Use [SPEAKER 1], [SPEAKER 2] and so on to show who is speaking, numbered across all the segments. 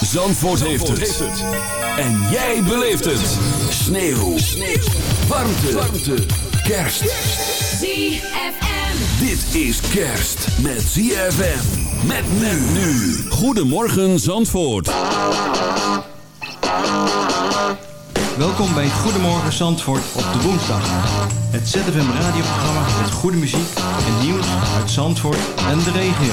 [SPEAKER 1] Zandvoort, heeft, het. En jij beleeft het. Sneeuw. Sneeuw. Warmte. Warmte. Kerst.
[SPEAKER 2] ZFM.
[SPEAKER 1] Dit is kerst met ZFM. Met men nu. Goedemorgen Zandvoort.
[SPEAKER 3] Welkom bij Goedemorgen Zandvoort op de woensdag. Het ZFM radioprogramma met goede muziek en nieuws uit Zandvoort en de regio.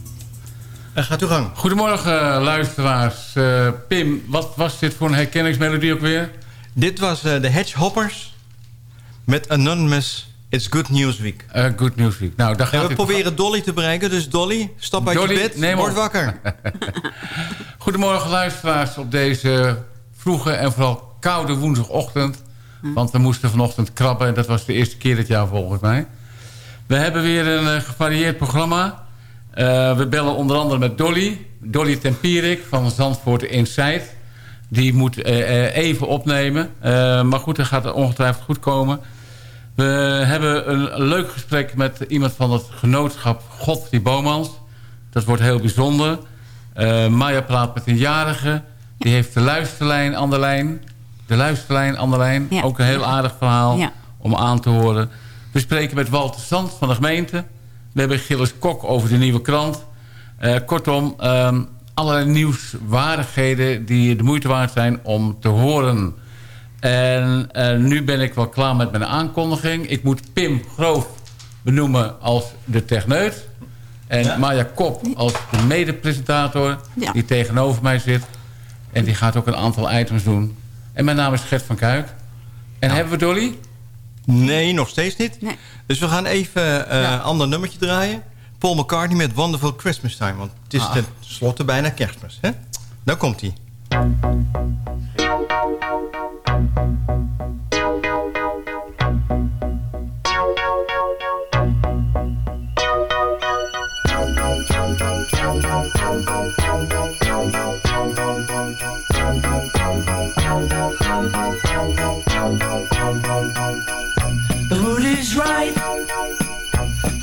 [SPEAKER 3] En gaat uw gang.
[SPEAKER 4] Goedemorgen eh, luisteraars. Eh, Pim, wat was dit voor een herkenningsmelodie ook weer?
[SPEAKER 3] Dit was eh, de Hedgehoppers met Anonymous It's Good News Week.
[SPEAKER 4] Eh, good News Week. Nou, daar
[SPEAKER 3] En
[SPEAKER 4] gaat
[SPEAKER 3] we proberen Dolly te bereiken, dus Dolly, stap uit
[SPEAKER 4] Dolly,
[SPEAKER 3] je bed, word wakker.
[SPEAKER 4] Goedemorgen luisteraars op deze vroege en vooral koude woensdagochtend. Want we moesten vanochtend krabben en dat was de eerste keer dit jaar volgens mij. We hebben weer een gevarieerd programma. Eh, we bellen onder andere met Dolly. Dolly Tempierik van Zandvoort Inside. Die moet eh, eh, even opnemen. Maar goed, dat gaat ongetwijfeld goed komen. We hebben een leuk gesprek met iemand van het genootschap Godfried Bomans. Dat wordt heel bijzonder. Maya praat met een jarige. Die heeft de luisterlijn aan de lijn. De luisterlijn aan de lijn.
[SPEAKER 5] Ja.
[SPEAKER 4] Ook een heel aardig verhaal
[SPEAKER 5] Ja.
[SPEAKER 4] om aan te horen. We spreken met Walter Sand van de gemeente. We hebben Gilles Kok over de nieuwe krant. Eh, kortom, ehm, allerlei nieuwswaardigheden die de moeite waard zijn om te horen. En eh, nu ben ik wel klaar met mijn aankondiging. Ik moet Pim Groof benoemen als de techneut. En Maya Kop als de mede-presentator
[SPEAKER 5] Ja.
[SPEAKER 4] die tegenover mij zit. En die gaat ook een aantal items doen. En mijn naam is Gert van Kuik. En hebben we Dolly?
[SPEAKER 3] Nee, nog steeds niet.
[SPEAKER 5] Nee.
[SPEAKER 3] Dus we gaan even een
[SPEAKER 4] Ja.
[SPEAKER 3] ander nummertje draaien. Paul McCartney met Wonderful Christmas Time. Want het is
[SPEAKER 4] Ah.
[SPEAKER 3] tenslotte bijna kerstmis. Hè? Daar komt hij.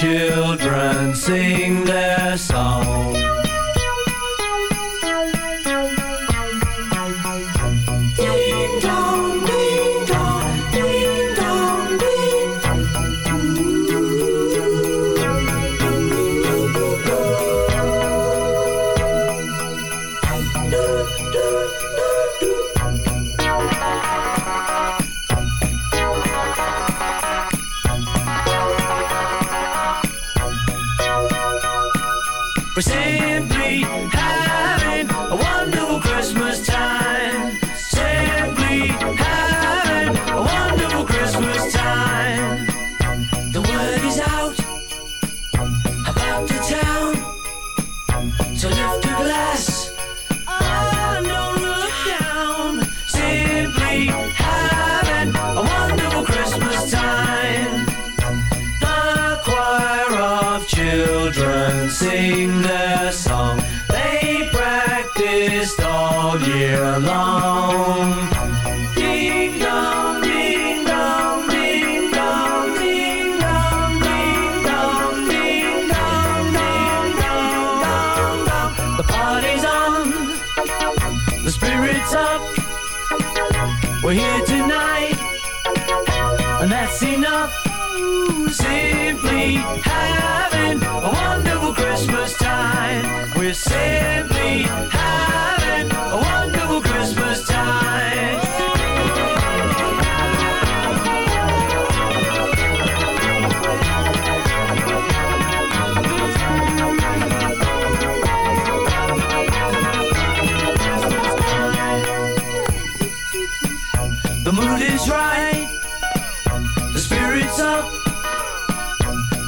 [SPEAKER 6] children sing their song.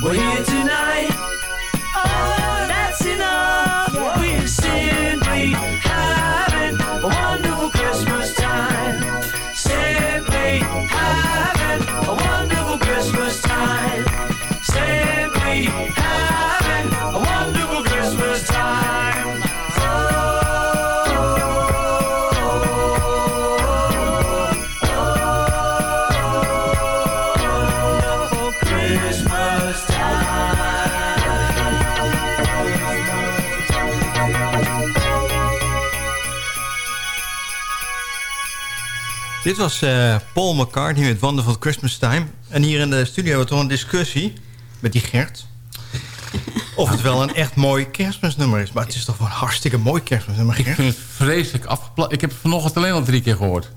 [SPEAKER 6] We're here tonight.
[SPEAKER 3] Dit was eh, Paul McCartney met Wonderful Christmas Time. En hier in de studio hebben we toch een discussie met die Gert. Of het wel een echt mooi kerstmisnummer is. Maar het is toch wel een hartstikke mooi kerstmisnummer,
[SPEAKER 4] Ik
[SPEAKER 3] Gert?
[SPEAKER 4] vind het vreselijk afgeplat. Ik heb het vanochtend alleen al drie keer gehoord.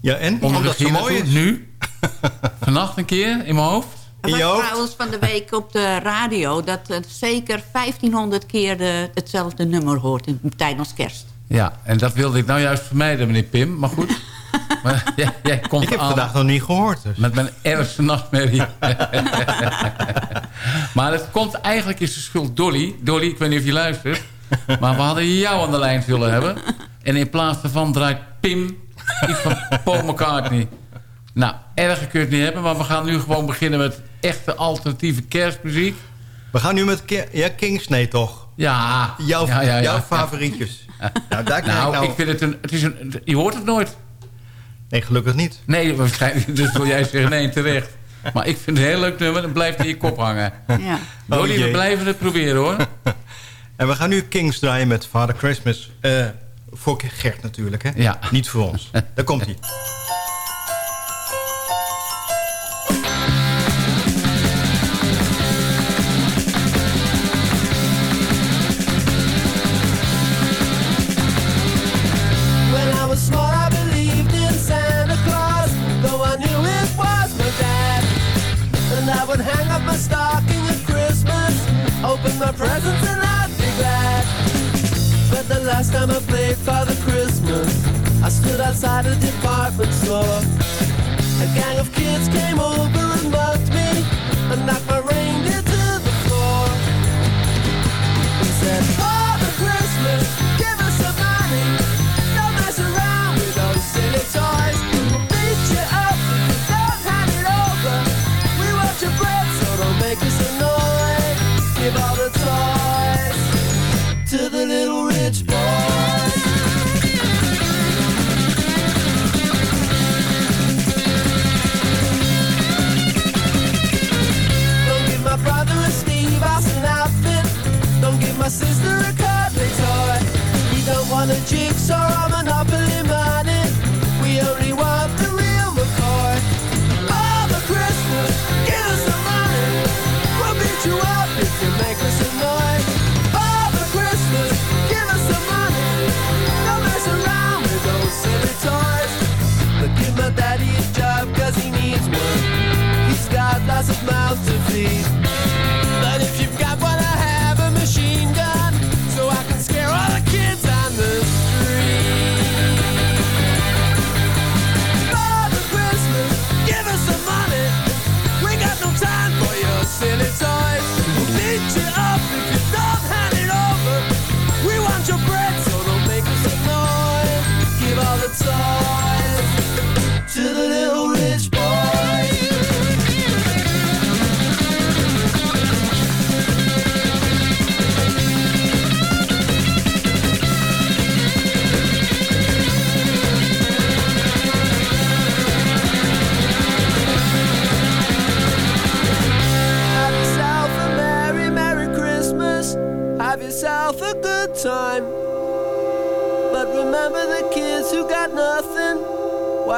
[SPEAKER 3] Ja, en?
[SPEAKER 4] Onder
[SPEAKER 3] Omdat het zo mooi is?
[SPEAKER 4] Nu. Vannacht een keer in mijn hoofd.
[SPEAKER 5] Er was trouwens van de week op de radio... dat het zeker 1500 keer de, hetzelfde nummer hoort in, tijdens kerst.
[SPEAKER 4] Ja, en dat wilde ik nou juist vermijden, meneer Pim. Maar goed. maar, jij, jij komt
[SPEAKER 3] Ik heb
[SPEAKER 4] aan
[SPEAKER 3] vandaag nog niet gehoord. Dus.
[SPEAKER 4] met mijn ergste nachtmerrie. maar het komt eigenlijk is de schuld Dolly. Dolly, ik weet niet of je luistert. Maar we hadden jou aan de lijn willen hebben. En in plaats daarvan draait Pim iets van Paul McCartney. Nou, erger kun je het niet hebben. Maar we gaan nu gewoon beginnen met echte alternatieve kerstmuziek.
[SPEAKER 3] We gaan nu met ja, Kingsney toch?
[SPEAKER 4] Ja,
[SPEAKER 3] Jouw,
[SPEAKER 4] ja, ja, ja.
[SPEAKER 3] jouw favorietjes. Nou, daar
[SPEAKER 4] Nou,
[SPEAKER 3] ik nou...
[SPEAKER 4] ik vind het een, het is een... Je hoort het nooit.
[SPEAKER 3] Nee, gelukkig niet.
[SPEAKER 4] Nee, waarschijnlijk. Dus wil jij zeggen nee, terecht. Maar ik vind het een heel leuk nummer. Dan blijft in je kop hangen.
[SPEAKER 5] Ja.
[SPEAKER 4] Dolly, we blijven het proberen hoor.
[SPEAKER 3] En we gaan nu Kings draaien met Father Christmas. Eh, voor Gert natuurlijk, hè?
[SPEAKER 4] Ja.
[SPEAKER 3] Niet voor ons. Daar komt hij.
[SPEAKER 7] I would hang up my stocking at Christmas, open my presents, and I'd be glad. But the last time I played Father Christmas, I stood outside a department store. A gang of kids came over and mugged me and knocked my reindeer my sister a cuddly toy. We don't want a jigsaw or a Monopoly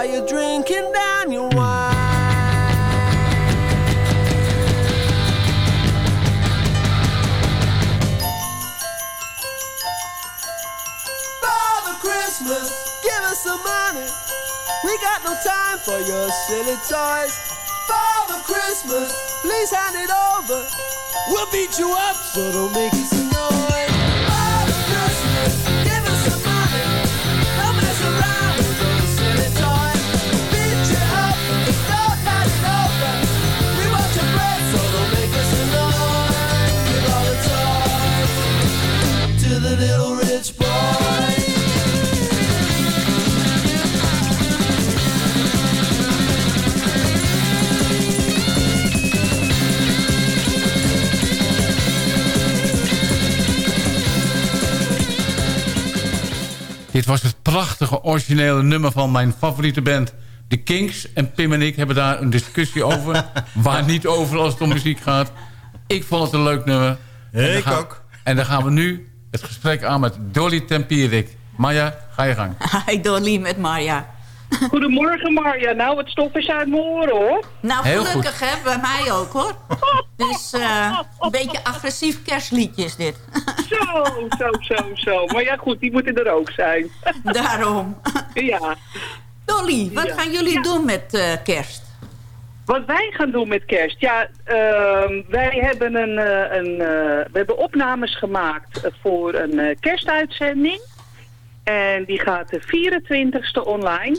[SPEAKER 7] while you're drinking down your wine. Father Christmas, give us some money. We got no time for your silly toys. Father Christmas, please hand it over. We'll beat you up, so don't make us
[SPEAKER 4] Dit was het prachtige originele nummer van mijn favoriete band. De Kinks en Pim en ik hebben daar een discussie over. waar niet over als het om muziek gaat. Ik vond het een leuk nummer.
[SPEAKER 3] Ik
[SPEAKER 4] gaan-
[SPEAKER 3] ook.
[SPEAKER 4] En dan gaan we nu het gesprek aan met Dolly Tempierik. Maya, ga je gang.
[SPEAKER 5] Hi Dolly met Marja.
[SPEAKER 8] Goedemorgen Marja. Nou, het stof is uit mijn oren hoor.
[SPEAKER 5] Nou,
[SPEAKER 4] Heel
[SPEAKER 5] gelukkig hè, bij mij ook hoor. Dus eh, een beetje agressief kerstliedje is dit.
[SPEAKER 8] Zo, zo, zo, zo. Maar ja goed, die moeten er ook zijn.
[SPEAKER 5] Daarom.
[SPEAKER 8] ja.
[SPEAKER 5] Dolly, wat
[SPEAKER 8] Ja.
[SPEAKER 5] gaan jullie
[SPEAKER 8] Ja.
[SPEAKER 5] doen met eh, kerst?
[SPEAKER 8] Wat wij gaan doen met kerst? Ja, ehm, wij hebben, een, eh, een, eh, we hebben opnames gemaakt voor een eh, kerstuitzending. En die gaat de 24ste online.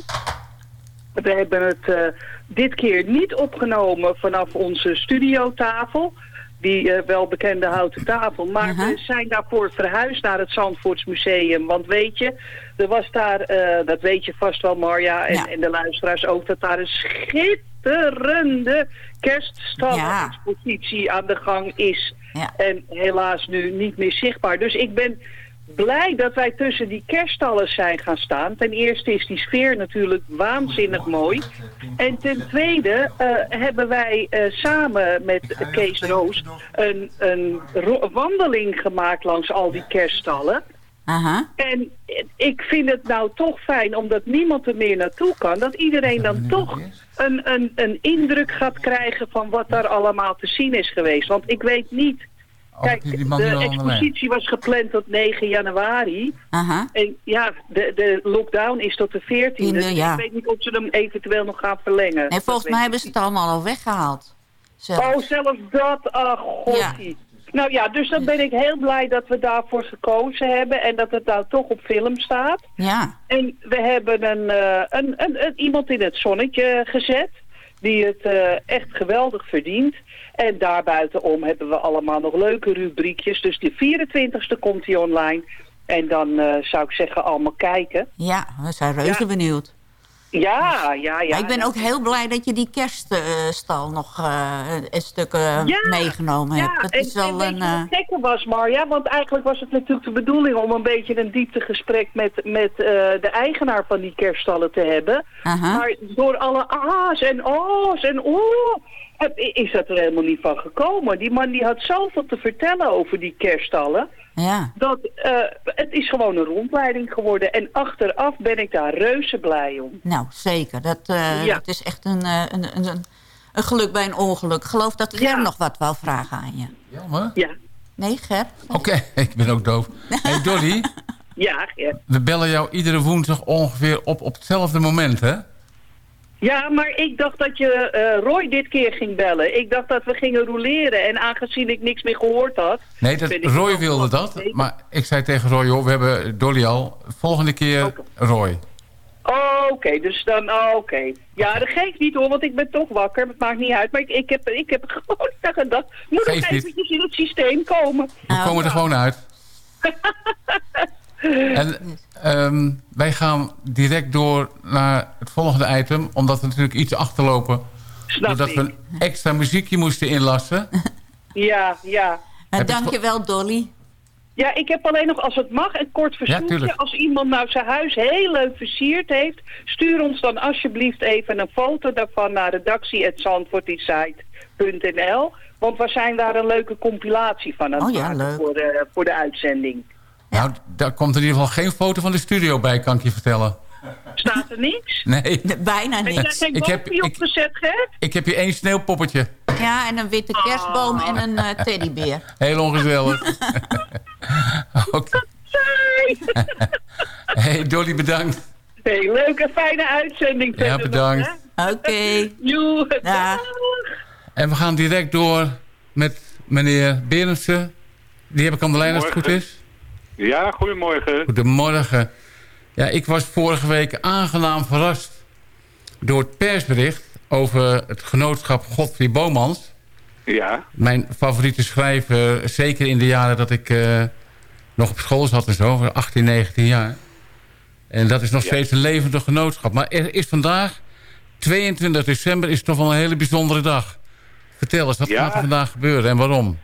[SPEAKER 8] We hebben het eh, dit keer niet opgenomen vanaf onze studiotafel. Die eh, welbekende houten tafel. Maar we zijn daarvoor verhuisd naar het Zandvoortsmuseum. Want weet je, er was daar, eh, dat weet je vast wel Marja en,
[SPEAKER 5] Ja.
[SPEAKER 8] en de luisteraars ook, dat daar een schitterende kerststal-expositie aan de gang is.
[SPEAKER 5] Ja.
[SPEAKER 8] En helaas nu niet meer zichtbaar. Dus ik ben blij dat wij tussen die kerststallen zijn gaan staan. Ten eerste is die sfeer natuurlijk waanzinnig mooi. En ten tweede eh, hebben wij eh, samen met Kees Roos een, een wandeling gemaakt langs al die kerststallen.
[SPEAKER 5] Aha.
[SPEAKER 8] En ik vind het nou toch fijn, omdat niemand er meer naartoe kan... dat iedereen dan toch een, een, een indruk gaat krijgen van wat daar allemaal te zien is geweest. Want ik weet niet... Kijk, de expositie was gepland tot 9 januari.
[SPEAKER 5] Aha.
[SPEAKER 8] En ja, de, de lockdown is tot de 14e. Dus
[SPEAKER 5] ja.
[SPEAKER 8] ik weet niet of ze hem eventueel nog gaan verlengen.
[SPEAKER 5] Nee, volgens mij hebben ze het allemaal al weggehaald. Zelfs.
[SPEAKER 8] Oh, zelfs dat? Ach, godie. Nou ja, dus dan ben ik heel blij dat we daarvoor gekozen hebben... en dat het nou toch op film staat.
[SPEAKER 5] Ja.
[SPEAKER 8] En we hebben een, eh, een, een, een- iemand in het zonnetje gezet... die het eh, echt geweldig verdient. En daarbuitenom hebben we allemaal nog leuke rubriekjes. Dus de 24e komt hij online. En dan eh, zou ik zeggen allemaal kijken.
[SPEAKER 5] Ja, we zijn reuze
[SPEAKER 8] Ja.
[SPEAKER 5] benieuwd.
[SPEAKER 8] Ja, ja, ja.
[SPEAKER 5] ik ben ook heel blij dat je die kerststal nog eh, een stuk eh,
[SPEAKER 8] Ja,
[SPEAKER 5] meegenomen hebt. Dat
[SPEAKER 8] en,
[SPEAKER 5] is wel
[SPEAKER 8] en
[SPEAKER 5] een...
[SPEAKER 8] het gekke was, Marja? Want eigenlijk was het natuurlijk de bedoeling om een beetje een dieptegesprek met, met de eigenaar van die kerststallen te hebben. Maar door alle a's en o's en oeh, heb- is dat er helemaal niet van gekomen. Die man die had zoveel te vertellen over die kerststallen.
[SPEAKER 5] Ja.
[SPEAKER 8] Dat, eh, het is gewoon een rondleiding geworden. En achteraf ben ik daar reuze blij om.
[SPEAKER 5] Nou, zeker. Dat, eh,
[SPEAKER 8] Ja.
[SPEAKER 5] dat is echt een, eh, een, een, een, een geluk bij een ongeluk. Ik geloof dat Ger
[SPEAKER 8] Ja.
[SPEAKER 5] nog wat wou vragen aan je.
[SPEAKER 4] Jammer.
[SPEAKER 8] Ja,
[SPEAKER 5] Nee, Ger?
[SPEAKER 4] Oké, ik ben ook doof. Hey Dolly,
[SPEAKER 8] ja, ja.
[SPEAKER 4] we bellen jou iedere woensdag ongeveer op op hetzelfde moment, hè?
[SPEAKER 8] Ja, maar ik dacht dat je eh, Roy dit keer ging bellen. Ik dacht dat we gingen roleren. En aangezien ik niks meer gehoord had...
[SPEAKER 4] Nee, dat,
[SPEAKER 8] ik
[SPEAKER 4] Roy wilde dat. Maar ik zei tegen Roy, joh, we hebben Dolly al. Volgende keer. Roy.
[SPEAKER 8] Oh, oké, dus dan... oh, oké. Ja, dat geeft niet hoor, want ik ben toch wakker. Het maakt niet uit. Maar ik, ik, heb, ik heb gewoon gedacht... Moet
[SPEAKER 4] niet.
[SPEAKER 8] eventjes in het systeem komen.
[SPEAKER 4] We
[SPEAKER 5] Nou,
[SPEAKER 4] komen er gewoon uit. en ehm, wij gaan direct door naar het volgende item. Omdat we natuurlijk iets achterlopen.
[SPEAKER 8] Snap
[SPEAKER 4] doordat
[SPEAKER 8] ik.
[SPEAKER 4] we een extra muziekje moesten inlassen.
[SPEAKER 8] Ja, ja.
[SPEAKER 4] Je-
[SPEAKER 5] dankjewel, Dolly.
[SPEAKER 8] Ja, ik heb alleen nog, als het mag, een kort verzoekje. als iemand nou zijn huis heel leuk versierd heeft... stuur ons dan alsjeblieft even een foto daarvan naar redactie.zandvoortiesite.nl. Want we zijn daar een leuke compilatie van aan het
[SPEAKER 5] Oh ja,
[SPEAKER 8] maken
[SPEAKER 5] leuk.
[SPEAKER 8] Voor, de, voor de uitzending.
[SPEAKER 4] Nou, daar komt in ieder geval geen foto van de studio bij, kan ik je vertellen.
[SPEAKER 8] Staat er niks?
[SPEAKER 4] Nee,
[SPEAKER 5] De- bijna
[SPEAKER 8] Heb
[SPEAKER 5] niet.
[SPEAKER 8] jij geen
[SPEAKER 4] Ik heb- ik-
[SPEAKER 8] opgezet, Gert?
[SPEAKER 4] ik heb hier één sneeuwpoppetje.
[SPEAKER 5] Ja, en een witte kerstboom en een eh, teddybeer.
[SPEAKER 4] Heel ongezellig. Oké. Hey Dolly, bedankt.
[SPEAKER 8] Hey, leuke, fijne uitzending.
[SPEAKER 4] Ja, bedankt.
[SPEAKER 5] Oké. Dag.
[SPEAKER 4] En we gaan direct door met meneer Berendsen. Die heb ik aan de lijn als het goed is.
[SPEAKER 9] Ja, goedemorgen.
[SPEAKER 4] Goedemorgen. Ja, ik was vorige week aangenaam verrast door het persbericht over het genootschap Godfried Bomans.
[SPEAKER 9] Ja,
[SPEAKER 4] Mijn favoriete schrijver, zeker in de jaren dat ik eh, nog op school zat en zo, voor 18, 19 jaar. En dat is nog
[SPEAKER 9] Ja.
[SPEAKER 4] steeds een levende genootschap. Maar er is vandaag, 22 december, is toch wel een hele bijzondere dag. Vertel eens, wat
[SPEAKER 9] Ja.
[SPEAKER 4] gaat er vandaag gebeuren en waarom?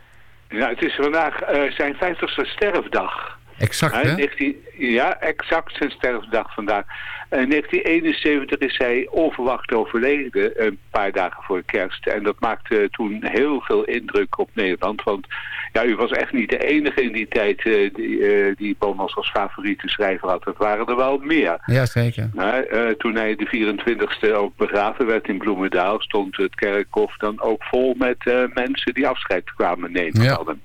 [SPEAKER 9] ja het is vandaag eh, zijn 50ste sterfdag.
[SPEAKER 4] Exact,
[SPEAKER 9] Hè,
[SPEAKER 4] hè?
[SPEAKER 9] 19 ja, exact zijn sterfdag vandaag. In 1971 is hij onverwacht overleden, een paar dagen voor kerst. En dat maakte toen heel veel indruk op Nederland. Want ja, u was echt niet de enige in die tijd eh, die, eh, die Bomans als favoriete schrijver had. Het waren er wel meer.
[SPEAKER 4] Ja, zeker.
[SPEAKER 9] Eh, toen hij de 24e ook begraven werd in Bloemendaal... stond het kerkhof dan ook vol met eh, mensen die afscheid kwamen nemen
[SPEAKER 4] Ja.
[SPEAKER 9] van hem.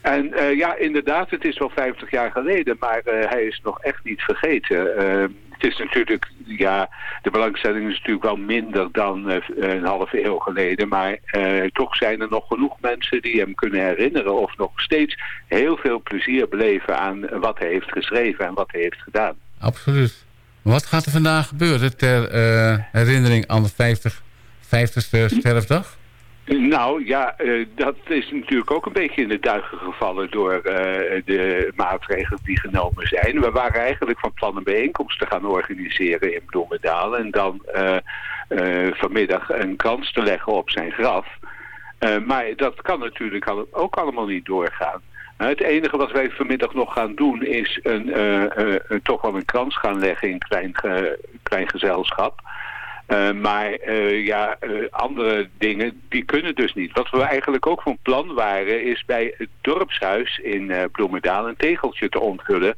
[SPEAKER 9] En eh, ja, inderdaad, het is wel 50 jaar geleden, maar eh, hij is nog echt niet vergeten. Eh, het is natuurlijk, ja, de belangstelling is natuurlijk wel minder dan eh, een halve eeuw geleden. Maar toch zijn er nog genoeg mensen die hem kunnen herinneren of nog steeds heel veel plezier beleven aan wat hij heeft geschreven en wat hij heeft gedaan.
[SPEAKER 4] Absoluut. Wat gaat er vandaag gebeuren ter herinnering aan de 50, 50ste sterfdag?
[SPEAKER 9] Nou ja, eh, dat is natuurlijk ook een beetje in de duigen gevallen door eh, de maatregelen die genomen zijn. We waren eigenlijk van plan een bijeenkomst te gaan organiseren in Bloemendaal en dan eh, vanmiddag een krans te leggen op zijn graf. Maar dat kan natuurlijk ook allemaal niet doorgaan. Het enige wat wij vanmiddag nog gaan doen is een, toch wel een krans gaan leggen in klein, klein gezelschap. Uh, maar uh, ja, uh, andere dingen, die kunnen dus niet. Wat we eigenlijk ook van plan waren, is bij het dorpshuis in Bloemendaal een tegeltje te onthullen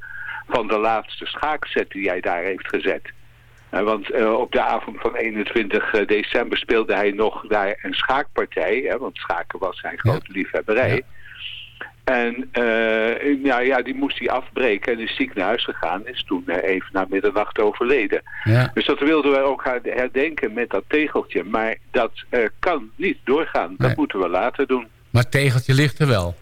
[SPEAKER 9] van de laatste schaakset die hij daar heeft gezet. want op de avond van 21 december speelde hij nog daar een schaakpartij, hè, want schaken was zijn grote ja. liefhebberij. Ja. En uh, ja, ja, die moest hij afbreken en is ziek naar huis gegaan. Is toen uh, even na middernacht overleden.
[SPEAKER 4] Ja.
[SPEAKER 9] Dus dat wilden wij ook herdenken met dat tegeltje. Maar dat uh, kan niet doorgaan. Dat moeten we later doen.
[SPEAKER 4] Maar het tegeltje ligt er wel.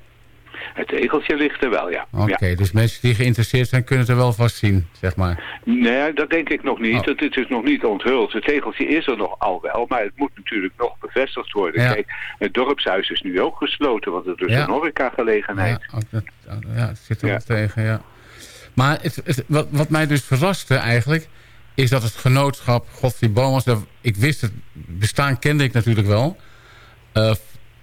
[SPEAKER 9] Het tegeltje ligt er wel, ja.
[SPEAKER 4] Oké,
[SPEAKER 9] ja.
[SPEAKER 4] dus mensen die geïnteresseerd zijn kunnen het er wel vast zien, zeg maar.
[SPEAKER 9] Nee, dat denk ik nog niet.
[SPEAKER 4] Oh.
[SPEAKER 9] Het is nog niet onthuld. Het tegeltje is er nog al wel, maar het moet natuurlijk nog bevestigd worden.
[SPEAKER 4] Ja.
[SPEAKER 9] Kijk, het dorpshuis is nu ook gesloten, want het is
[SPEAKER 4] Ja.
[SPEAKER 9] een horecagelegenheid.
[SPEAKER 4] Ja, ook dat, ja, het zit er wel tegen, ja. Maar het, het- wat, wat mij dus verraste eigenlijk... is dat het genootschap Godfried Bomans... ik wist het bestaan, kende ik natuurlijk wel... eh,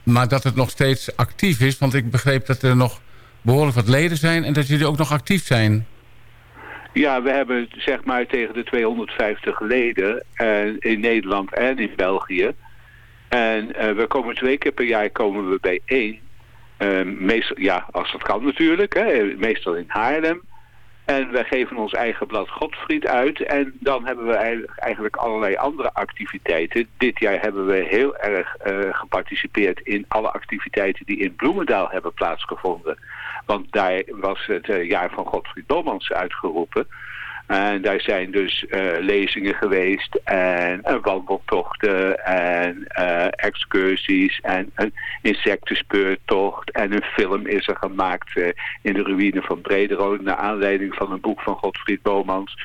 [SPEAKER 4] maar dat het nog steeds actief is. Want ik begreep dat er nog behoorlijk wat leden zijn... en dat jullie ook nog actief zijn.
[SPEAKER 9] Ja, we hebben zeg maar tegen de 250 leden en in Nederland en in België. En eh, we komen twee keer per jaar komen we bijeen. Eh, meestal, ja, als dat kan natuurlijk. Hè, meestal in Haarlem. En wij geven ons eigen blad Godfried uit. En dan hebben we eigenlijk- allerlei andere activiteiten. Dit jaar hebben we heel erg eh, geparticipeerd in alle activiteiten die in Bloemendaal hebben plaatsgevonden. Want daar was het eh, jaar van Godfried Bomans uitgeroepen. En daar zijn dus eh, lezingen geweest en eh, wandeltochten en eh, excursies en een insectenspeurtocht. En een film is er gemaakt in de ruïne van Brederode naar aanleiding van een boek van Godfried Bomans.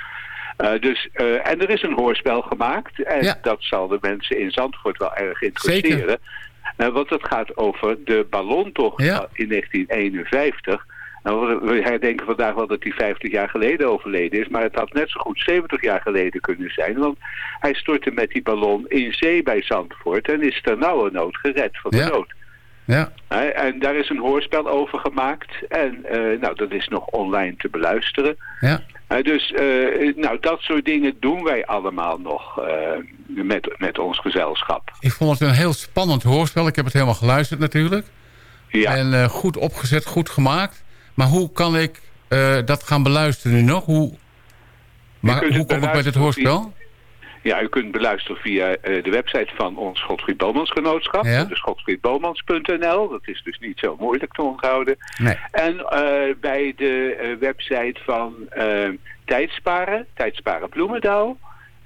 [SPEAKER 9] Dus, en er is een hoorspel gemaakt en
[SPEAKER 4] Ja.
[SPEAKER 9] dat zal de mensen in Zandvoort wel erg interesseren.
[SPEAKER 4] Zeker.
[SPEAKER 9] Eh, want het gaat over de ballontocht
[SPEAKER 4] Ja.
[SPEAKER 9] in 1951. Nou, we- herdenken vandaag wel dat hij 50 jaar geleden overleden is. Maar het had net zo goed 70 jaar geleden kunnen zijn. Want hij stortte met die ballon in zee bij Zandvoort. En is ter nauwe nood gered van de
[SPEAKER 4] Ja.
[SPEAKER 9] dood.
[SPEAKER 4] Ja,
[SPEAKER 9] En daar is een hoorspel over gemaakt. En eh, nou, dat is nog online te beluisteren.
[SPEAKER 4] ja.
[SPEAKER 9] Dus eh, nou, dat soort dingen doen wij allemaal nog eh, met, met ons gezelschap.
[SPEAKER 4] Ik vond het een heel spannend hoorspel. Ik heb het helemaal geluisterd natuurlijk.
[SPEAKER 9] Ja.
[SPEAKER 4] En goed opgezet, goed gemaakt. Maar hoe kan ik eh, dat gaan beluisteren nu nog? Hoe, maar,
[SPEAKER 9] het
[SPEAKER 4] hoe kom ik bij
[SPEAKER 9] beluisteren
[SPEAKER 4] hoorspel?
[SPEAKER 9] Ja, u kunt beluisteren via eh, de website van ons Godfried Bomans Genootschap.
[SPEAKER 4] Ja.
[SPEAKER 9] Dat is godfriedbomans.nl. Dat is dus niet zo moeilijk te onthouden.
[SPEAKER 4] Nee.
[SPEAKER 9] En eh, bij de website van Tijdsparen, Tijdsparen Bloemendaal.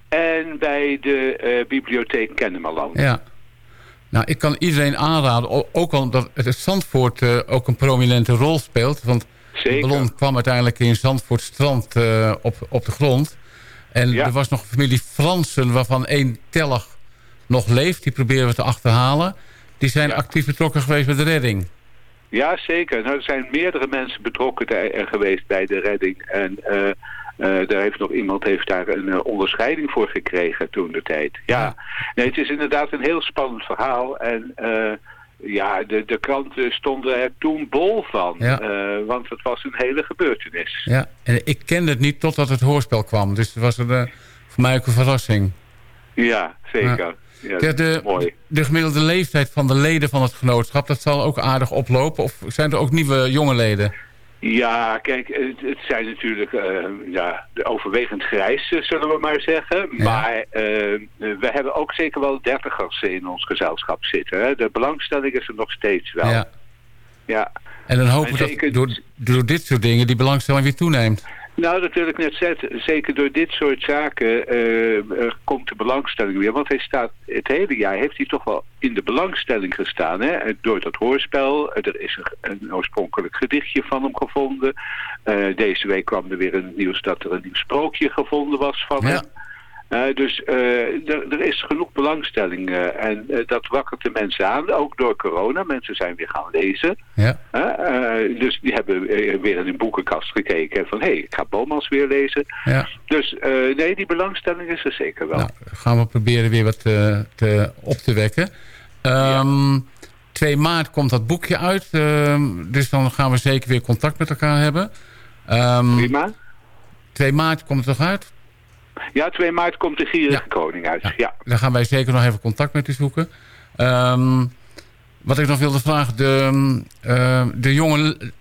[SPEAKER 9] En bij de bibliotheek Kennemerland.
[SPEAKER 4] Ja. Nou, ik kan iedereen aanraden, ook omdat het Zandvoort eh, ook een prominente rol speelt. Want de ballon kwam uiteindelijk in Zandvoort strand eh, op, op de grond. En
[SPEAKER 9] Ja.
[SPEAKER 4] er was nog een familie Fransen waarvan één tellig nog leeft. Die proberen we te achterhalen. Die zijn
[SPEAKER 9] Ja.
[SPEAKER 4] actief betrokken geweest bij de redding.
[SPEAKER 9] Ja, zeker. Nou, er zijn meerdere mensen betrokken geweest bij de redding. En eh, eh, daar heeft nog iemand heeft daar een eh, onderscheiding voor gekregen toen de tijd. Ja, Nee, het is inderdaad een heel spannend verhaal. En eh, ja, de, de kranten stonden er toen bol van.
[SPEAKER 4] Ja.
[SPEAKER 9] Want het was een hele gebeurtenis.
[SPEAKER 4] Ja. En ik kende het niet totdat het hoorspel kwam. Dus het was een, voor mij ook een verrassing.
[SPEAKER 9] Ja, zeker. Ja,
[SPEAKER 4] De, de gemiddelde leeftijd van de leden van het genootschap... dat zal ook aardig oplopen. Of zijn er ook nieuwe jonge leden?
[SPEAKER 9] Ja, kijk, het, het zijn natuurlijk eh, ja, de overwegend grijs, eh, zullen we maar zeggen.
[SPEAKER 4] Ja.
[SPEAKER 9] Maar eh, we hebben ook zeker wel dertigers in ons gezelschap zitten. Hè. De belangstelling is er nog steeds wel.
[SPEAKER 4] Ja.
[SPEAKER 9] Ja.
[SPEAKER 4] En dan hopen
[SPEAKER 9] En
[SPEAKER 4] we
[SPEAKER 9] zeker-
[SPEAKER 4] dat door, door dit soort dingen... die belangstelling weer toeneemt.
[SPEAKER 9] Nou, dat wil ik net zeggen. Zeker door dit soort zaken eh, komt de belangstelling weer. Want hij staat het hele jaar, heeft hij toch wel in de belangstelling gestaan. Hè? Door dat hoorspel. Er is een, een oorspronkelijk gedichtje van hem gevonden. Eh, deze week kwam er weer een nieuws dat er een nieuw sprookje gevonden was van
[SPEAKER 4] Ja.
[SPEAKER 9] hem. Eh, dus eh, er, is genoeg belangstelling eh, en dat wakkert de mensen aan, ook door corona. Mensen zijn weer gaan lezen.
[SPEAKER 4] Ja.
[SPEAKER 9] dus die hebben weer in een boekenkast gekeken van hé, hey, ik ga Bomans weer lezen.
[SPEAKER 4] ja.
[SPEAKER 9] Dus nee, die belangstelling is er zeker wel.
[SPEAKER 4] Nou, gaan we proberen weer wat te, op te wekken. Ehm 2 maart komt dat boekje uit. ehm, dus dan gaan we zeker weer contact met elkaar hebben. Ehm
[SPEAKER 9] Prima.
[SPEAKER 4] 2 maart komt het toch uit?
[SPEAKER 9] Ja, 2 maart komt de Gierige
[SPEAKER 4] Ja.
[SPEAKER 9] Koning uit.
[SPEAKER 4] Ja.
[SPEAKER 9] Ja.
[SPEAKER 4] Dan gaan wij zeker nog even contact met u zoeken. Ehm, wat ik nog wilde vragen. De, eh, de jonge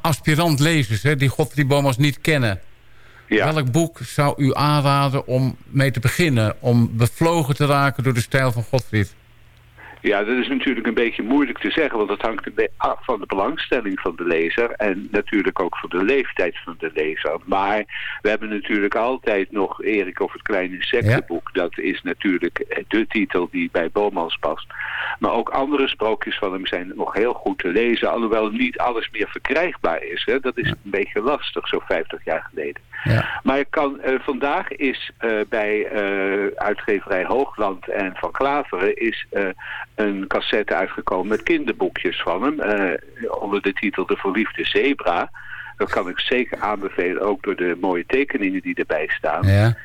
[SPEAKER 4] aspirant-lezers hè, die Godfried Bomas niet kennen.
[SPEAKER 9] Ja.
[SPEAKER 4] Welk boek zou u aanraden om mee te beginnen? Om bevlogen te raken door de stijl van Godfried?
[SPEAKER 9] Ja, dat is natuurlijk een beetje moeilijk te zeggen, want dat hangt af van de belangstelling van de lezer en natuurlijk ook van de leeftijd van de lezer. Maar we hebben natuurlijk altijd nog Erik of het kleine insectenboek. Dat is natuurlijk de titel die bij Bomans past. Maar ook andere sprookjes van hem zijn nog heel goed te lezen, alhoewel niet alles meer verkrijgbaar is. Hè. Dat is een beetje lastig, zo 50 jaar geleden.
[SPEAKER 4] Ja.
[SPEAKER 9] Maar ik kan, eh, vandaag is eh, bij eh, uitgeverij Hoogland en Van Klaveren is een cassette uitgekomen met kinderboekjes van hem. eh, onder de titel De Verliefde Zebra. Dat kan ik zeker aanbevelen, ook door de mooie tekeningen die erbij staan.
[SPEAKER 4] Ja.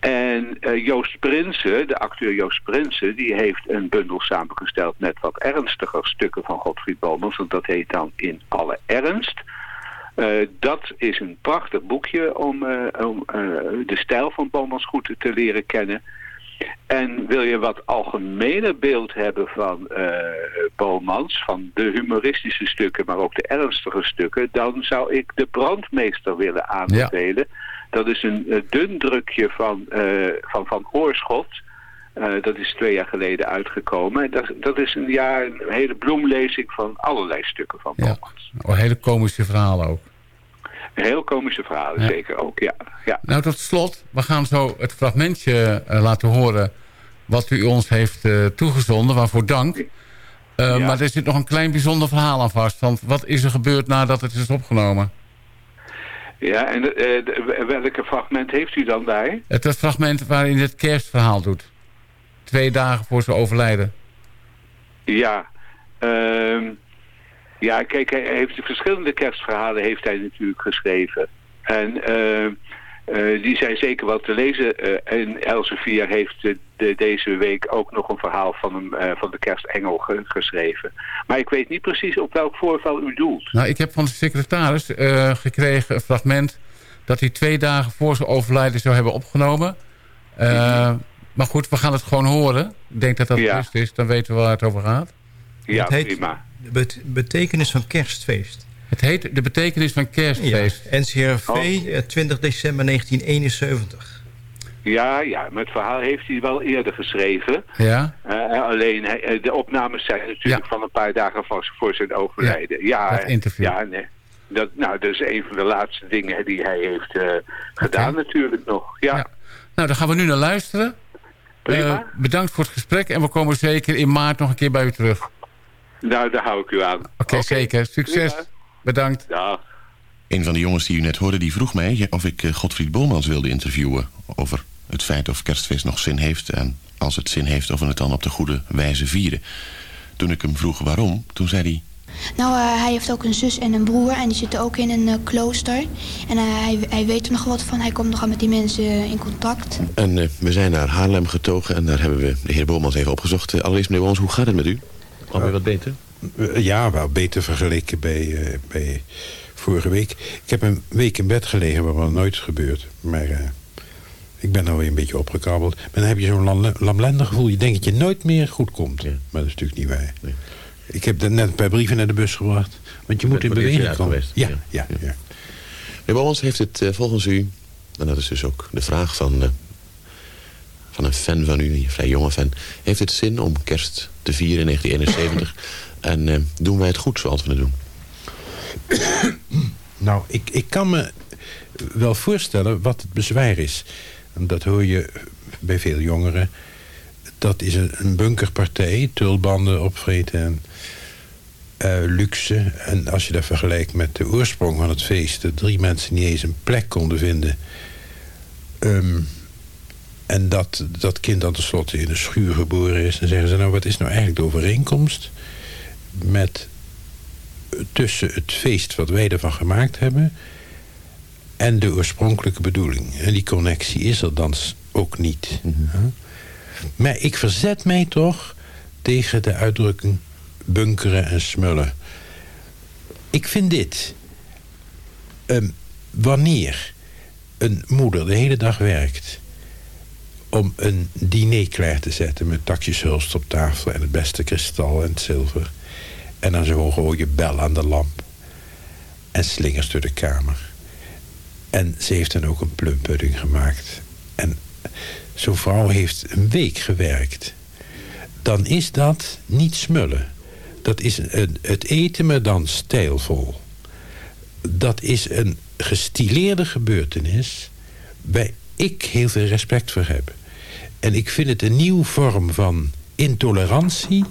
[SPEAKER 9] En eh, Joost Prinsen, de acteur Joost Prinsen, die heeft een bundel samengesteld met wat ernstiger stukken van Godfried Bomans. Want dat heet dan In Alle Ernst. Eh, dat is een prachtig boekje om, om de stijl van Bomans goed te leren kennen. En wil je wat algemener beeld hebben van eh Bomans, van de humoristische stukken, maar ook de ernstige stukken, dan zou ik de brandmeester willen aanbevelen. Dat is een eh, dun drukje van, eh, van Van Oorschot. Dat is twee jaar geleden uitgekomen. En dat, dat is een, ja, een hele bloemlezing van allerlei stukken van
[SPEAKER 4] Ja.
[SPEAKER 9] Bomans.
[SPEAKER 4] Oh, hele komische verhalen ook.
[SPEAKER 9] Heel komische verhalen,
[SPEAKER 4] Ja.
[SPEAKER 9] zeker ook, ja. ja.
[SPEAKER 4] Nou, tot slot, we gaan zo het fragmentje eh, laten horen... wat u ons heeft eh, toegezonden, waarvoor dank. Eh,
[SPEAKER 9] Ja.
[SPEAKER 4] Maar er zit nog een klein bijzonder verhaal aan vast. Want wat is er gebeurd nadat het is opgenomen?
[SPEAKER 9] Ja, en welke fragment heeft u dan bij?
[SPEAKER 4] Het is het fragment waarin het kerstverhaal doet. Twee dagen voor zijn overlijden.
[SPEAKER 9] Ja, ehm, ja, kijk, hij heeft verschillende kerstverhalen heeft hij natuurlijk geschreven. En ehm, eh, die zijn zeker wel te lezen. Eh, en Elsevier heeft eh, de, deze week ook nog een verhaal van, hem, eh, van de kerstengel ge- geschreven. Maar ik weet niet precies op welk voorval u doelt.
[SPEAKER 4] Nou, ik heb van de secretaris eh, gekregen een fragment... dat hij twee dagen voor zijn overlijden zou hebben opgenomen. Eh, Maar goed, we gaan het gewoon horen. Ik denk dat dat
[SPEAKER 9] Ja.
[SPEAKER 4] beste is. Dan weten we waar het over gaat.
[SPEAKER 9] Ja,
[SPEAKER 3] Het heet
[SPEAKER 9] prima.
[SPEAKER 3] Bet- betekenis van kerstfeest.
[SPEAKER 4] Het heet de betekenis van kerstfeest.
[SPEAKER 3] Ja, NCRV,
[SPEAKER 9] Oh.
[SPEAKER 3] eh, 20 december 1971.
[SPEAKER 9] Ja, ja, maar het verhaal heeft hij wel eerder geschreven.
[SPEAKER 4] Ja?
[SPEAKER 9] Eh, alleen hij- eh, de opnames zijn natuurlijk
[SPEAKER 4] Ja.
[SPEAKER 9] van een paar dagen voor, voor zijn overlijden. Ja,
[SPEAKER 4] dat
[SPEAKER 9] eh,
[SPEAKER 4] interview.
[SPEAKER 9] Ja, nee. Dat, nou, dat is een van de laatste dingen die hij heeft eh, gedaan natuurlijk nog. Ja,
[SPEAKER 4] Ja. Nou, daar gaan we nu naar luisteren.
[SPEAKER 9] prima.
[SPEAKER 4] Bedankt voor het gesprek. En we komen zeker in maart nog een keer bij u terug. Oké,
[SPEAKER 9] nou, daar hou ik u aan.
[SPEAKER 4] zeker. Succes.
[SPEAKER 9] Prima.
[SPEAKER 4] Bedankt.
[SPEAKER 9] Dag.
[SPEAKER 10] Een van de jongens die u net hoorde, die vroeg mij of ik eh, Godfried Bolmans wilde interviewen over het feit of kerstfeest nog zin heeft en als het zin heeft of we het dan op de goede wijze vieren. Toen ik hem vroeg waarom, toen zei hij,
[SPEAKER 11] Nou, eh, hij heeft ook een zus en een broer en die zitten ook in een eh, klooster. En hij, hij weet er nog wat van, hij komt nogal met die mensen in contact.
[SPEAKER 12] En eh, we zijn naar Haarlem getogen en daar hebben we de heer Bomans even opgezocht. Allereerst, meneer Bomans, hoe gaat het met u? Alweer wat beter?
[SPEAKER 13] Eh, Ja, wel beter vergeleken bij, eh, bij vorige week. Ik heb een week in bed gelegen, wat wel nooit gebeurd. Maar eh, ik ben nou weer een beetje opgekabbeld. Maar dan heb je zo'n lam- lamlendig gevoel. Je denkt dat je nooit meer goed komt.
[SPEAKER 12] Ja.
[SPEAKER 13] Maar dat is natuurlijk niet waar.
[SPEAKER 12] Nee.
[SPEAKER 13] Ik heb net een paar brieven naar de bus gebracht. Want je moet in beweging komen.
[SPEAKER 12] geweest?
[SPEAKER 13] Ja,
[SPEAKER 12] Ja.
[SPEAKER 13] ja, ja.
[SPEAKER 12] Meneer heeft het volgens u, en dat is dus ook de vraag van, van een fan van u, een vrij jonge fan... heeft het zin om kerst te vieren in 1971 en eh, doen wij het goed zoals we het doen?
[SPEAKER 13] Nou, ik, ik kan me wel voorstellen wat het bezwaar is. Dat hoor je bij veel jongeren. Dat is een, een bunkerpartij, tulbanden opvreten en eh, luxe. En als je dat vergelijkt met de oorsprong van het feest... dat drie mensen niet eens een plek konden vinden... Ehm, en dat dat kind dan tenslotte in een schuur geboren is... dan zeggen ze, nou, wat is nou eigenlijk de overeenkomst... met tussen het feest wat wij ervan gemaakt hebben... en de oorspronkelijke bedoeling. En die connectie is er dan ook niet. Hè? Maar ik verzet mij toch tegen de uitdrukking bunkeren en smullen. Ik vind dit. Ehm, wanneer een moeder de hele dag werkt om een diner klaar te zetten met takjes hulst op tafel en het beste kristal en het zilver. En dan zo'n rode bel aan de lamp. En slingers door de kamer. En ze heeft dan ook een plumpudding gemaakt. En zo'n vrouw heeft een week gewerkt. Dan is dat niet smullen. Dat is een, het eten, maar dan stijlvol. Dat is een gestileerde gebeurtenis... waar ik heel veel respect voor heb. En ik vind het een nieuwe vorm van intolerantie...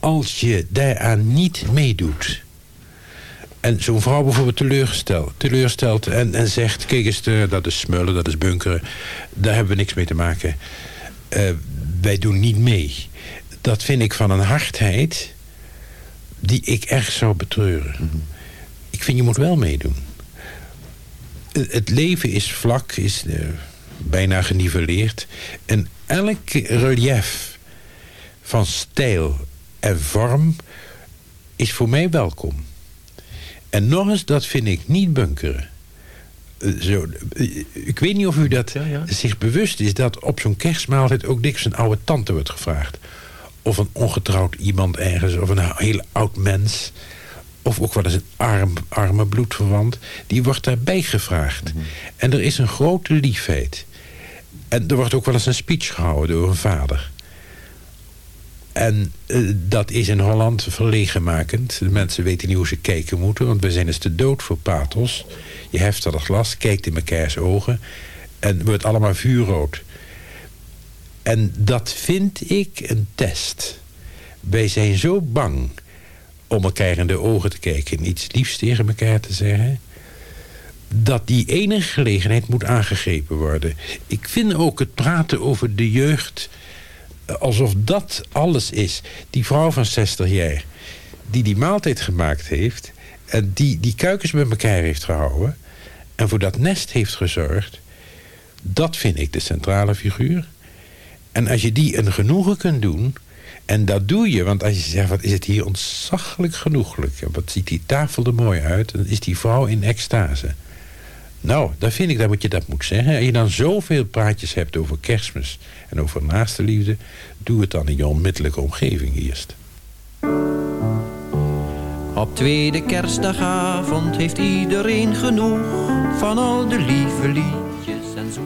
[SPEAKER 13] als je daaraan niet meedoet. En zo'n vrouw bijvoorbeeld teleurstelt, teleurstelt en, en zegt... kijk eens, eh, dat is smullen, dat is bunkeren. Daar hebben we niks mee te maken. Eh, wij doen niet mee. Dat vind ik van een hardheid... die ik erg zou betreuren. Ik vind je moet wel meedoen. Het- leven is vlak, is eh, bijna geniveleerd. En elk relief van stijl en vorm is voor mij welkom. En nog eens, dat vind ik niet bunkeren. Eh, Zo, eh, ik weet niet of u dat zich bewust is... dat op zo'n kerstmaaltijd ook dikwijls een oude tante wordt gevraagd. Of een ongetrouwd iemand ergens, of een heel oud mens. Of ook wel eens een arm, arme bloedverwant. Die wordt daarbij gevraagd. En er is een grote liefheid. En er wordt ook wel eens een speech gehouden door een vader. En eh, dat is in Holland verlegenmakend. De mensen weten niet hoe ze kijken moeten, want we zijn eens te dood voor pathos. Je heft dat glas, kijkt in mekaars ogen en wordt allemaal vuurrood. En dat vind ik een test. Wij zijn zo bang om elkaar in de ogen te kijken en iets liefs tegen elkaar te zeggen dat die enige gelegenheid moet aangegrepen worden. Ik vind ook het praten over de jeugd alsof dat alles is. Die vrouw van 60 jaar, die die maaltijd gemaakt heeft... en die die kuikens met elkaar heeft gehouden... en voor dat nest heeft gezorgd... dat vind ik de centrale figuur. En als je die een genoegen kunt doen... en dat doe je, want als je zegt... wat is het hier ontzaglijk genoeglijk... en wat ziet die tafel er mooi uit... dan is die vrouw in extase... Nou, dan vind ik dat wat je dat moet zeggen. En je dan zoveel praatjes hebt over kerstmis en over naaste liefde... doe het dan in je onmiddellijke omgeving eerst.
[SPEAKER 14] Op tweede kerstdagavond heeft iedereen genoeg van al de lieve liedjes en zo.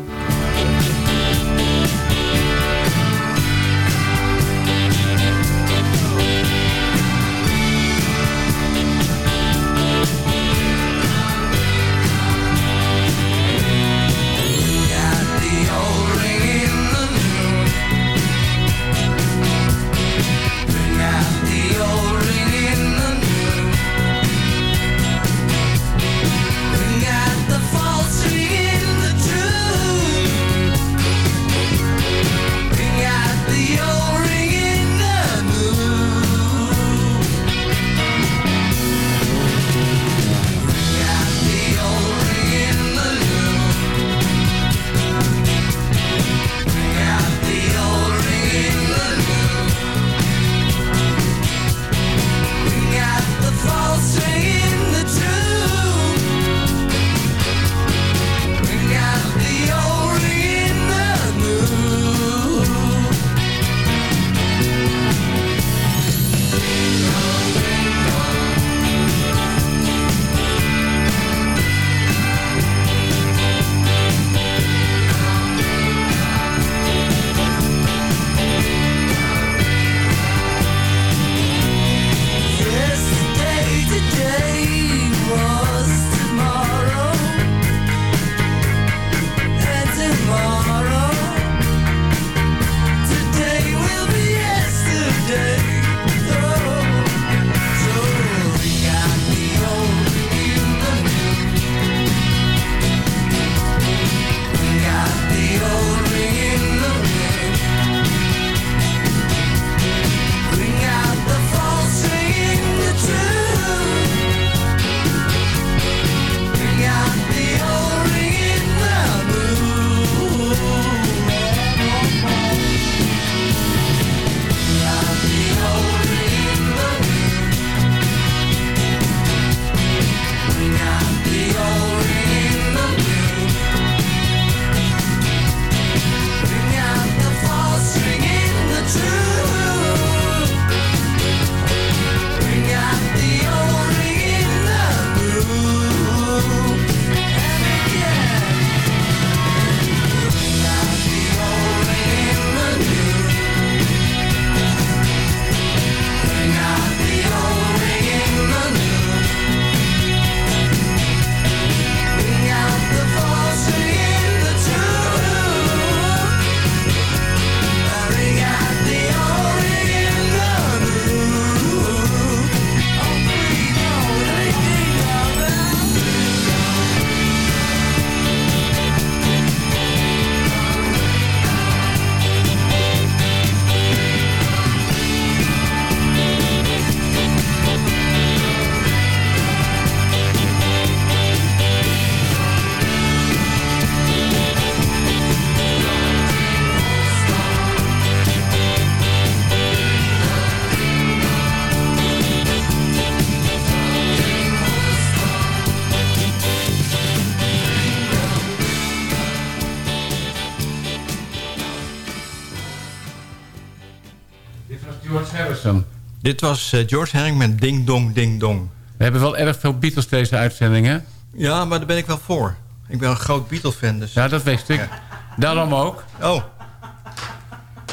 [SPEAKER 3] Dit was eh, George Herring met Ding Dong Ding Dong.
[SPEAKER 4] We hebben wel erg veel Beatles deze uitzending, hè?
[SPEAKER 3] Ja, maar daar ben ik wel voor. Ik ben een groot Beatle-fan. Dus...
[SPEAKER 4] Ja, dat wist ik. Daarom ook.
[SPEAKER 3] Oh.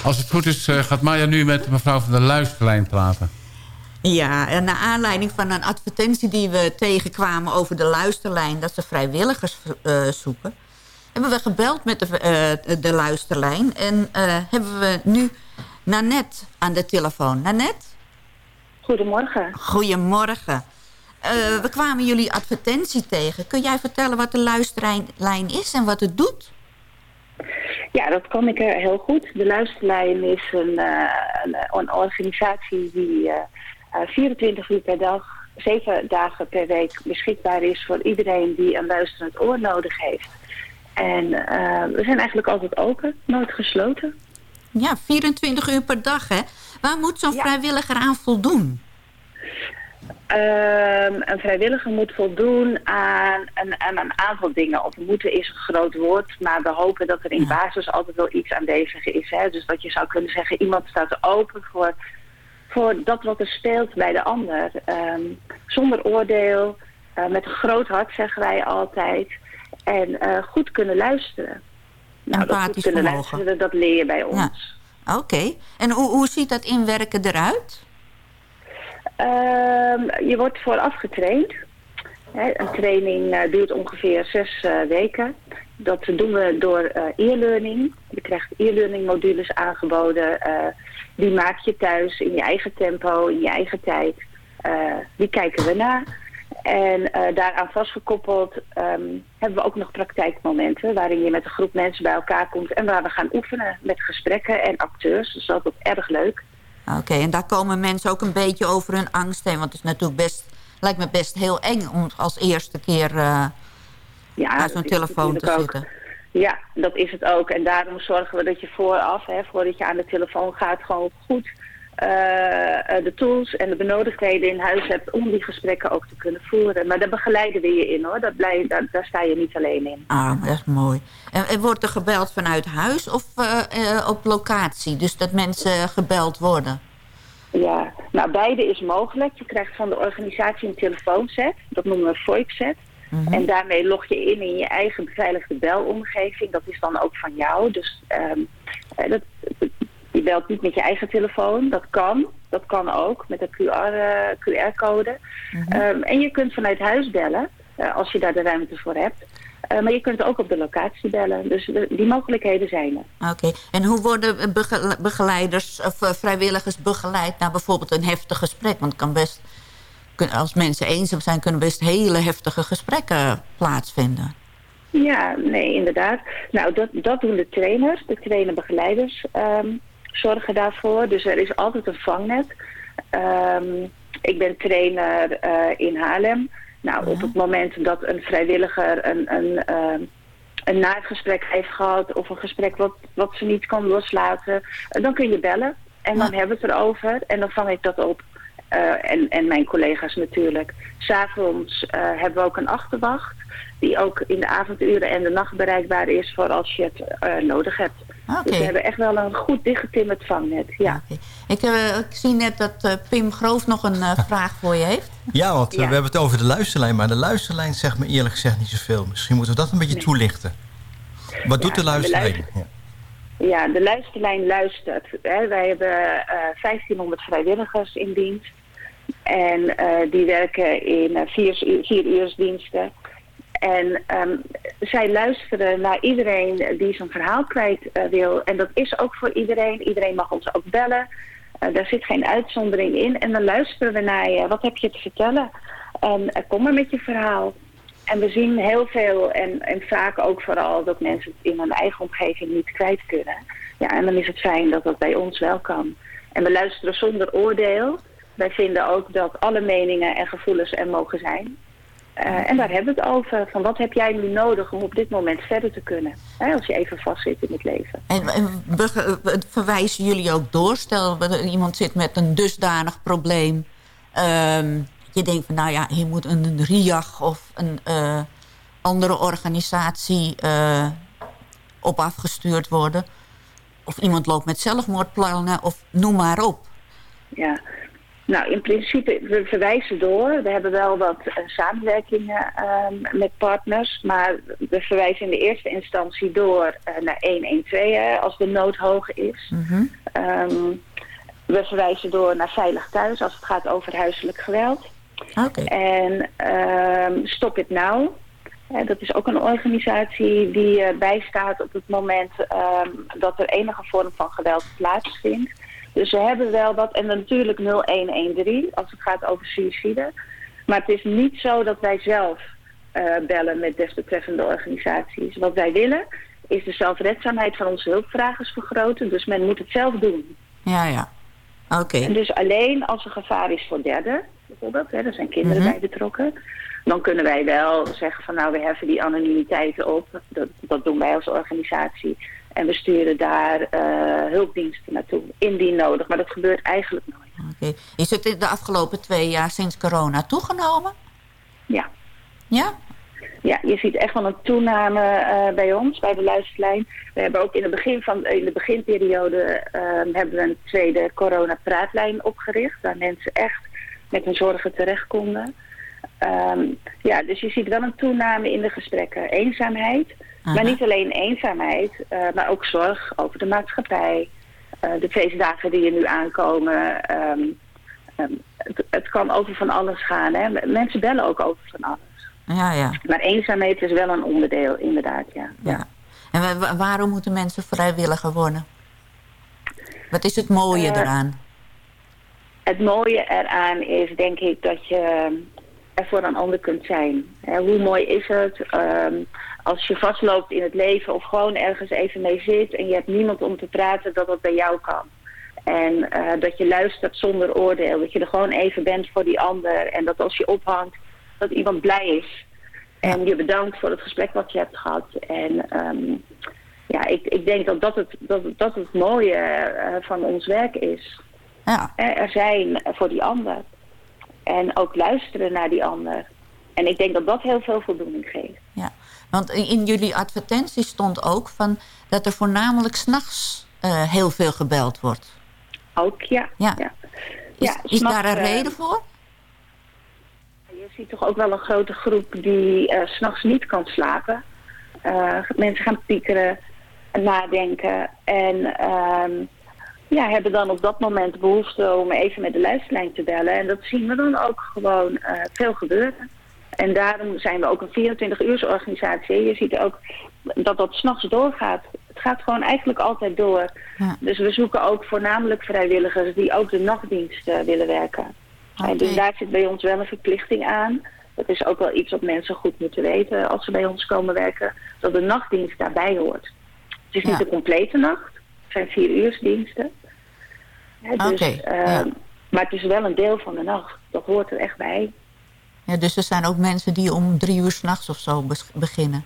[SPEAKER 4] Als het goed is, eh, gaat Maya nu met mevrouw van der Luisterlijn praten.
[SPEAKER 5] Ja, en naar aanleiding van een advertentie die we tegenkwamen over de luisterlijn... dat ze vrijwilligers eh, zoeken... hebben we gebeld met de, eh, de luisterlijn. En eh, hebben we nu Nanette aan de telefoon. Nanette?
[SPEAKER 15] Goedemorgen.
[SPEAKER 5] Goedemorgen. Eh, we kwamen jullie advertentie tegen. Kun jij vertellen wat de luisterlijn is en wat het doet?
[SPEAKER 15] Ja, dat kan ik eh, heel goed. De Luisterlijn is een, eh, een, een organisatie die eh, eh, 24 uur per dag, 7 dagen per week beschikbaar is voor iedereen die een luisterend oor nodig heeft. En we zijn eigenlijk altijd open, nooit gesloten.
[SPEAKER 5] Ja, 24 uur per dag, hè? Waar moet zo'n vrijwilliger aan voldoen?
[SPEAKER 15] Ehm, een vrijwilliger moet voldoen aan een, aan een aantal dingen. Of moeten is een groot woord, maar we hopen dat er in basis altijd wel iets aanwezig is. Hè? Dus dat je zou kunnen zeggen, iemand staat open voor, voor dat wat er speelt bij de ander. Ehm, zonder oordeel, eh, met een groot hart zeggen wij altijd. En eh, goed kunnen luisteren. Nou, dat goed kunnen luisteren, dat leer je bij ons.
[SPEAKER 5] Ja. Oké. En hoe, hoe ziet dat inwerken eruit?
[SPEAKER 15] Ehm, je wordt vooraf getraind. Hè, een training eh, duurt ongeveer zes eh, weken. Dat doen we door eh, e-learning. Je krijgt e-learning modules aangeboden. die maak je thuis in je eigen tempo, in je eigen tijd. Die kijken we na. En eh, daaraan vastgekoppeld ehm, hebben we ook nog praktijkmomenten... waarin je met een groep mensen bij elkaar komt... en waar we gaan oefenen met gesprekken en acteurs. Dus dat is altijd erg leuk.
[SPEAKER 5] Oké, en daar komen mensen ook een beetje over hun angst heen. Want het is natuurlijk best, lijkt me best heel eng om als eerste keer eh
[SPEAKER 15] Ja,
[SPEAKER 5] aan zo'n telefoon te
[SPEAKER 15] ook.
[SPEAKER 5] zitten.
[SPEAKER 15] Ja, dat is het ook. En daarom zorgen we dat je vooraf, hè, voordat je aan de telefoon gaat, gewoon goed de tools en de benodigdheden in huis hebt om die gesprekken ook te kunnen voeren. Maar daar begeleiden we je in hoor. Dat blij, daar, daar sta je niet alleen in.
[SPEAKER 5] Ah, dat is mooi. En, en wordt er gebeld vanuit huis of eh, eh, op locatie? Dus dat mensen gebeld worden?
[SPEAKER 15] Ja, nou beide is mogelijk. Je krijgt van de organisatie een telefoonset. Dat noemen we VoIP-set. En daarmee log je in in je eigen beveiligde belomgeving. Dat is dan ook van jou. Dus ehm, eh, dat, belt niet met je eigen telefoon. Dat kan. Dat kan ook met een QR, eh, QR-code. Ehm, en je kunt vanuit huis bellen. eh, als je daar de ruimte voor hebt. Eh, maar je kunt ook op de locatie bellen. Dus de- die mogelijkheden zijn er.
[SPEAKER 5] Oké. En hoe worden bege- begeleiders of vrijwilligers begeleid naar bijvoorbeeld een heftig gesprek? Want het kan best, als mensen eenzaam zijn, kunnen best hele heftige gesprekken plaatsvinden.
[SPEAKER 15] Ja, nee, inderdaad. Nou, dat, dat doen de trainers. De trainerbegeleiders ehm, zorgen daarvoor. Dus er is altijd een vangnet. Ehm, ik ben trainer eh, in Haarlem. Nou, op het moment dat een vrijwilliger een, een, ehm, een heeft gehad... of een gesprek wat, wat ze niet kan loslaten... eh, dan kun je bellen. En dan hebben we het erover. En dan vang ik dat op. Eh, en, en mijn collega's natuurlijk. S'avonds eh hebben we ook een achterwacht. Die ook in de avonduren en de nacht bereikbaar is voor als je het eh, nodig hebt. Dus we hebben echt wel een goed dichtgetimmerd vangnet. Ja.
[SPEAKER 5] Ik, eh, ik zie net dat eh, Pim Groof nog een eh, vraag voor je heeft.
[SPEAKER 3] Ja, want
[SPEAKER 5] Ja.
[SPEAKER 3] we hebben het over de luisterlijn. Maar de luisterlijn zegt me eerlijk gezegd niet zoveel. Misschien moeten we dat een beetje toelichten. Wat doet de
[SPEAKER 15] de
[SPEAKER 3] luisterlijn?
[SPEAKER 15] luister- Ja, de luisterlijn luistert. Hè. Wij hebben eh 1500 vrijwilligers in dienst. En eh, die werken in eh, vier, uursdiensten. En ehm, zij luisteren naar iedereen die zijn verhaal kwijt eh, wil. En dat is ook voor iedereen. Iedereen mag ons ook bellen. Daar zit geen uitzondering in. En dan luisteren we naar je. Wat heb je te vertellen? En kom maar met je verhaal. En we zien heel veel en, en vaak ook vooral dat mensen het in hun eigen omgeving niet kwijt kunnen. Ja, en dan is het fijn dat dat bij ons wel kan. En we luisteren zonder oordeel. Wij vinden ook dat alle meningen en gevoelens er mogen zijn. Eh, en daar hebben we het over. Van wat heb jij nu nodig om op dit moment verder te kunnen? Hè, als je even vastzit in het leven.
[SPEAKER 5] En, en verwijzen jullie ook door? Stel, iemand zit met een dusdanig probleem. ehm, je denkt van, nou ja, hier moet een, een RIAG of een eh, andere organisatie eh, op afgestuurd worden. Of iemand loopt met zelfmoordplannen of noem maar op.
[SPEAKER 15] Ja, Nou, in principe, we verwijzen door. We hebben wel wat uh, samenwerkingen um, met partners. Maar we verwijzen in de eerste instantie door uh, naar 112 hè, als de nood hoog is.
[SPEAKER 5] Mm -hmm.
[SPEAKER 15] um, we verwijzen door naar Veilig Thuis als het gaat over huiselijk geweld.
[SPEAKER 5] Okay.
[SPEAKER 15] En um, Stop It Now. Uh, dat is ook een organisatie die uh, bijstaat op het moment dat er enige vorm van geweld plaatsvindt. Dus we hebben wel wat, en natuurlijk 0113 als het gaat over suïcide. Maar het is niet zo dat wij zelf uh, bellen met desbetreffende organisaties. Wat wij willen is de zelfredzaamheid van onze hulpvragers vergroten. Dus men moet het zelf doen.
[SPEAKER 5] Ja, ja. Oké. Okay.
[SPEAKER 15] En dus alleen als er gevaar is voor derden, bijvoorbeeld, hè, er zijn kinderen mm -hmm. bij betrokken... dan kunnen wij wel zeggen van nou, we heffen die anonimiteit op. Dat, dat doen wij als organisatie. En we sturen daar uh, hulpdiensten naartoe, indien nodig. Maar dat gebeurt eigenlijk nooit.
[SPEAKER 5] Okay. Is het in de afgelopen twee jaar sinds corona toegenomen?
[SPEAKER 15] Ja.
[SPEAKER 5] Ja?
[SPEAKER 15] Ja, je ziet echt wel een toename uh, bij ons, bij de luisterlijn. We hebben ook in, het begin van, in de beginperiode uh, hebben we een tweede corona-praatlijn opgericht. Waar mensen echt met hun zorgen terecht konden. Um, ja, dus je ziet wel een toename in de gesprekken. Eenzaamheid. Maar niet alleen eenzaamheid, uh, maar ook zorg over de maatschappij. Uh, de feestdagen die er nu aankomen. Um, um, het, het, kan over van alles gaan. Hè? Mensen bellen ook over van alles.
[SPEAKER 5] Ja, ja.
[SPEAKER 15] Maar eenzaamheid is wel een onderdeel, inderdaad, ja.
[SPEAKER 5] ja. En waarom moeten mensen vrijwilliger worden? Wat is het mooie uh, eraan?
[SPEAKER 15] Het mooie eraan is, denk ik, dat je er voor een ander kunt zijn. Hè, hoe mooi is het um, als je vastloopt in het leven of gewoon ergens even mee zit... en je hebt niemand om te praten dat dat bij jou kan. En uh, dat je luistert zonder oordeel. Dat je er gewoon even bent voor die ander. En dat als je ophangt, dat iemand blij is. En je bedankt voor het gesprek wat je hebt gehad. En um, ja, ik, ik denk dat dat het, dat, dat het mooie uh, van ons werk is.
[SPEAKER 5] Ja.
[SPEAKER 15] Er zijn voor die ander. En ook luisteren naar die ander. En ik denk dat dat heel veel voldoening geeft.
[SPEAKER 5] Ja, want in jullie advertentie stond ook van dat er voornamelijk s'nachts uh, heel veel gebeld wordt.
[SPEAKER 15] Ook, ja.
[SPEAKER 5] ja.
[SPEAKER 15] ja.
[SPEAKER 5] Is, ja, is daar een reden voor?
[SPEAKER 15] Je ziet toch ook wel een grote groep die uh, s'nachts niet kan slapen. Mensen gaan piekeren, nadenken en um, ja, hebben dan op dat moment behoefte om even met de luisterlijn te bellen. En dat zien we dan ook gewoon uh, veel gebeuren. En daarom zijn we ook een 24-uurs organisatie. Je ziet ook dat dat s'nachts doorgaat. Het gaat gewoon eigenlijk altijd door.
[SPEAKER 5] Ja.
[SPEAKER 15] Dus we zoeken ook voornamelijk vrijwilligers die ook de nachtdienst uh, willen werken.
[SPEAKER 5] Okay.
[SPEAKER 15] En dus daar zit bij ons wel een verplichting aan. Dat is ook wel iets wat mensen goed moeten weten als ze bij ons komen werken. Dat de nachtdienst daarbij hoort. Het is niet de complete nacht. Het zijn vier uursdiensten. Dus, eh,
[SPEAKER 5] ja.
[SPEAKER 15] Maar het is wel een deel van de nacht. Dat hoort er echt bij.
[SPEAKER 5] Ja, dus er zijn ook mensen die om drie uur s'nachts of zo beginnen.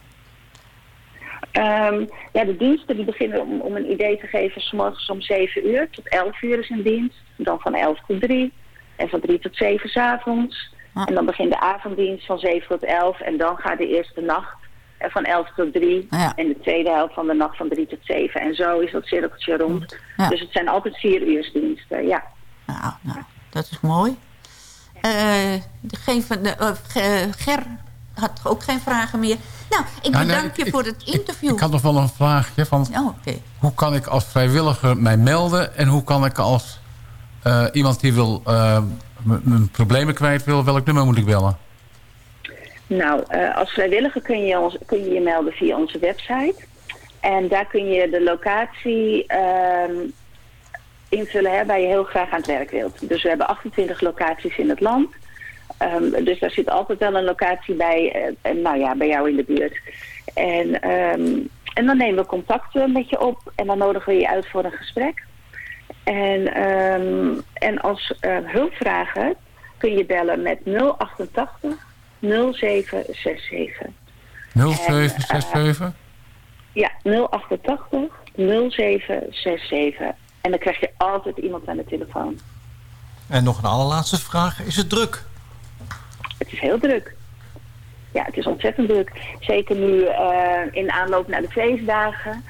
[SPEAKER 15] Ehm, ja, de diensten die beginnen om, om een idee te geven, s morgens om 7 uur tot 11 uur is een dienst. Dan van 11 tot 3 en van 3 tot 7 s'avonds.
[SPEAKER 5] Ah.
[SPEAKER 15] En dan begint de avonddienst van 7 tot 11 en dan gaat de eerste nacht van 11 tot 3
[SPEAKER 5] Ja.
[SPEAKER 15] en de tweede helft van de nacht van 3 tot 7. En zo is dat cirkeltje rond.
[SPEAKER 5] Ja.
[SPEAKER 15] Dus het zijn altijd vier uursdiensten, ja.
[SPEAKER 5] Nou, nou, dat is mooi. Eh, geen van de, uh, Ge- Ger had ook geen vragen meer. Nou, ik
[SPEAKER 4] Ja, nee,
[SPEAKER 5] bedank je
[SPEAKER 4] ik-
[SPEAKER 5] voor het interview.
[SPEAKER 4] Ik had nog wel een vraagje van...
[SPEAKER 5] Oh, oké.
[SPEAKER 4] Hoe kan ik als vrijwilliger mij melden? En hoe kan ik als uh, iemand die wil uh, mijn problemen kwijt wil... welk nummer moet ik bellen?
[SPEAKER 15] Nou, uh, als vrijwilliger kun je, ons, kun je je melden via onze website. En daar kun je de locatie uh, invullen hè, waar je heel graag aan het werk wilt. Dus we hebben 28 locaties in het land. Um, dus daar zit altijd wel een locatie bij, uh, nou ja, bij jou in de buurt. En, um, en dan nemen we contact met je op en dan nodigen we je uit voor een gesprek. En, um, en als hulpvrager kun je bellen met 088 0767.
[SPEAKER 4] 0767?
[SPEAKER 15] En, uh, ja, 088 0767. En dan krijg je altijd iemand aan de telefoon.
[SPEAKER 3] En nog een allerlaatste vraag. Is het druk?
[SPEAKER 15] Het is heel druk. Ja, het is ontzettend druk. Zeker nu uh, in aanloop naar de feestdagen.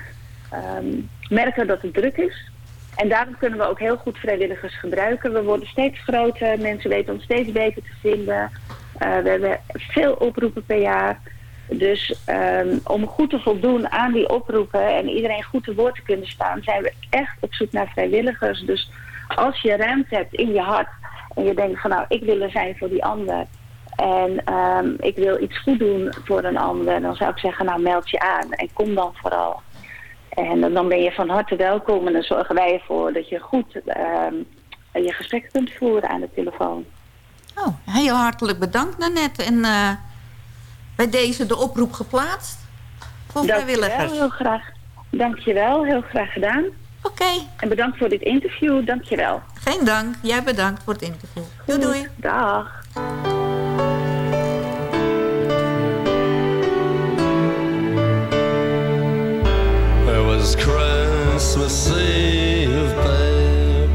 [SPEAKER 15] Um, merken dat het druk is. En daarom kunnen we ook heel goed vrijwilligers gebruiken. We worden steeds groter, mensen weten ons steeds beter te vinden. Eh, we hebben veel oproepen per jaar. Dus ehm, om goed te voldoen aan die oproepen en iedereen goed te woord te kunnen staan, zijn we echt op zoek naar vrijwilligers. Dus als je ruimte hebt in je hart en je denkt van nou, ik wil er zijn voor die ander. En ehm, ik wil iets goed doen voor een ander. Dan zou ik zeggen, nou meld je aan en kom dan vooral. En dan- ben je van harte welkom en dan zorgen wij ervoor dat je goed ehm, je gesprek kunt voeren aan de telefoon.
[SPEAKER 5] Oh, heel hartelijk bedankt Nanette. En eh, bij deze de oproep geplaatst voor
[SPEAKER 15] Dankjewel,
[SPEAKER 5] vrijwilligers.
[SPEAKER 15] heel graag. Dankjewel, heel graag gedaan.
[SPEAKER 5] Oké.
[SPEAKER 15] En bedankt voor dit interview, dankjewel.
[SPEAKER 5] Geen dank. Jij bedankt voor het interview. Doei doei.
[SPEAKER 15] Dag.
[SPEAKER 7] It was Christmas Eve, babe,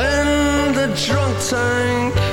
[SPEAKER 7] in the drunk tank.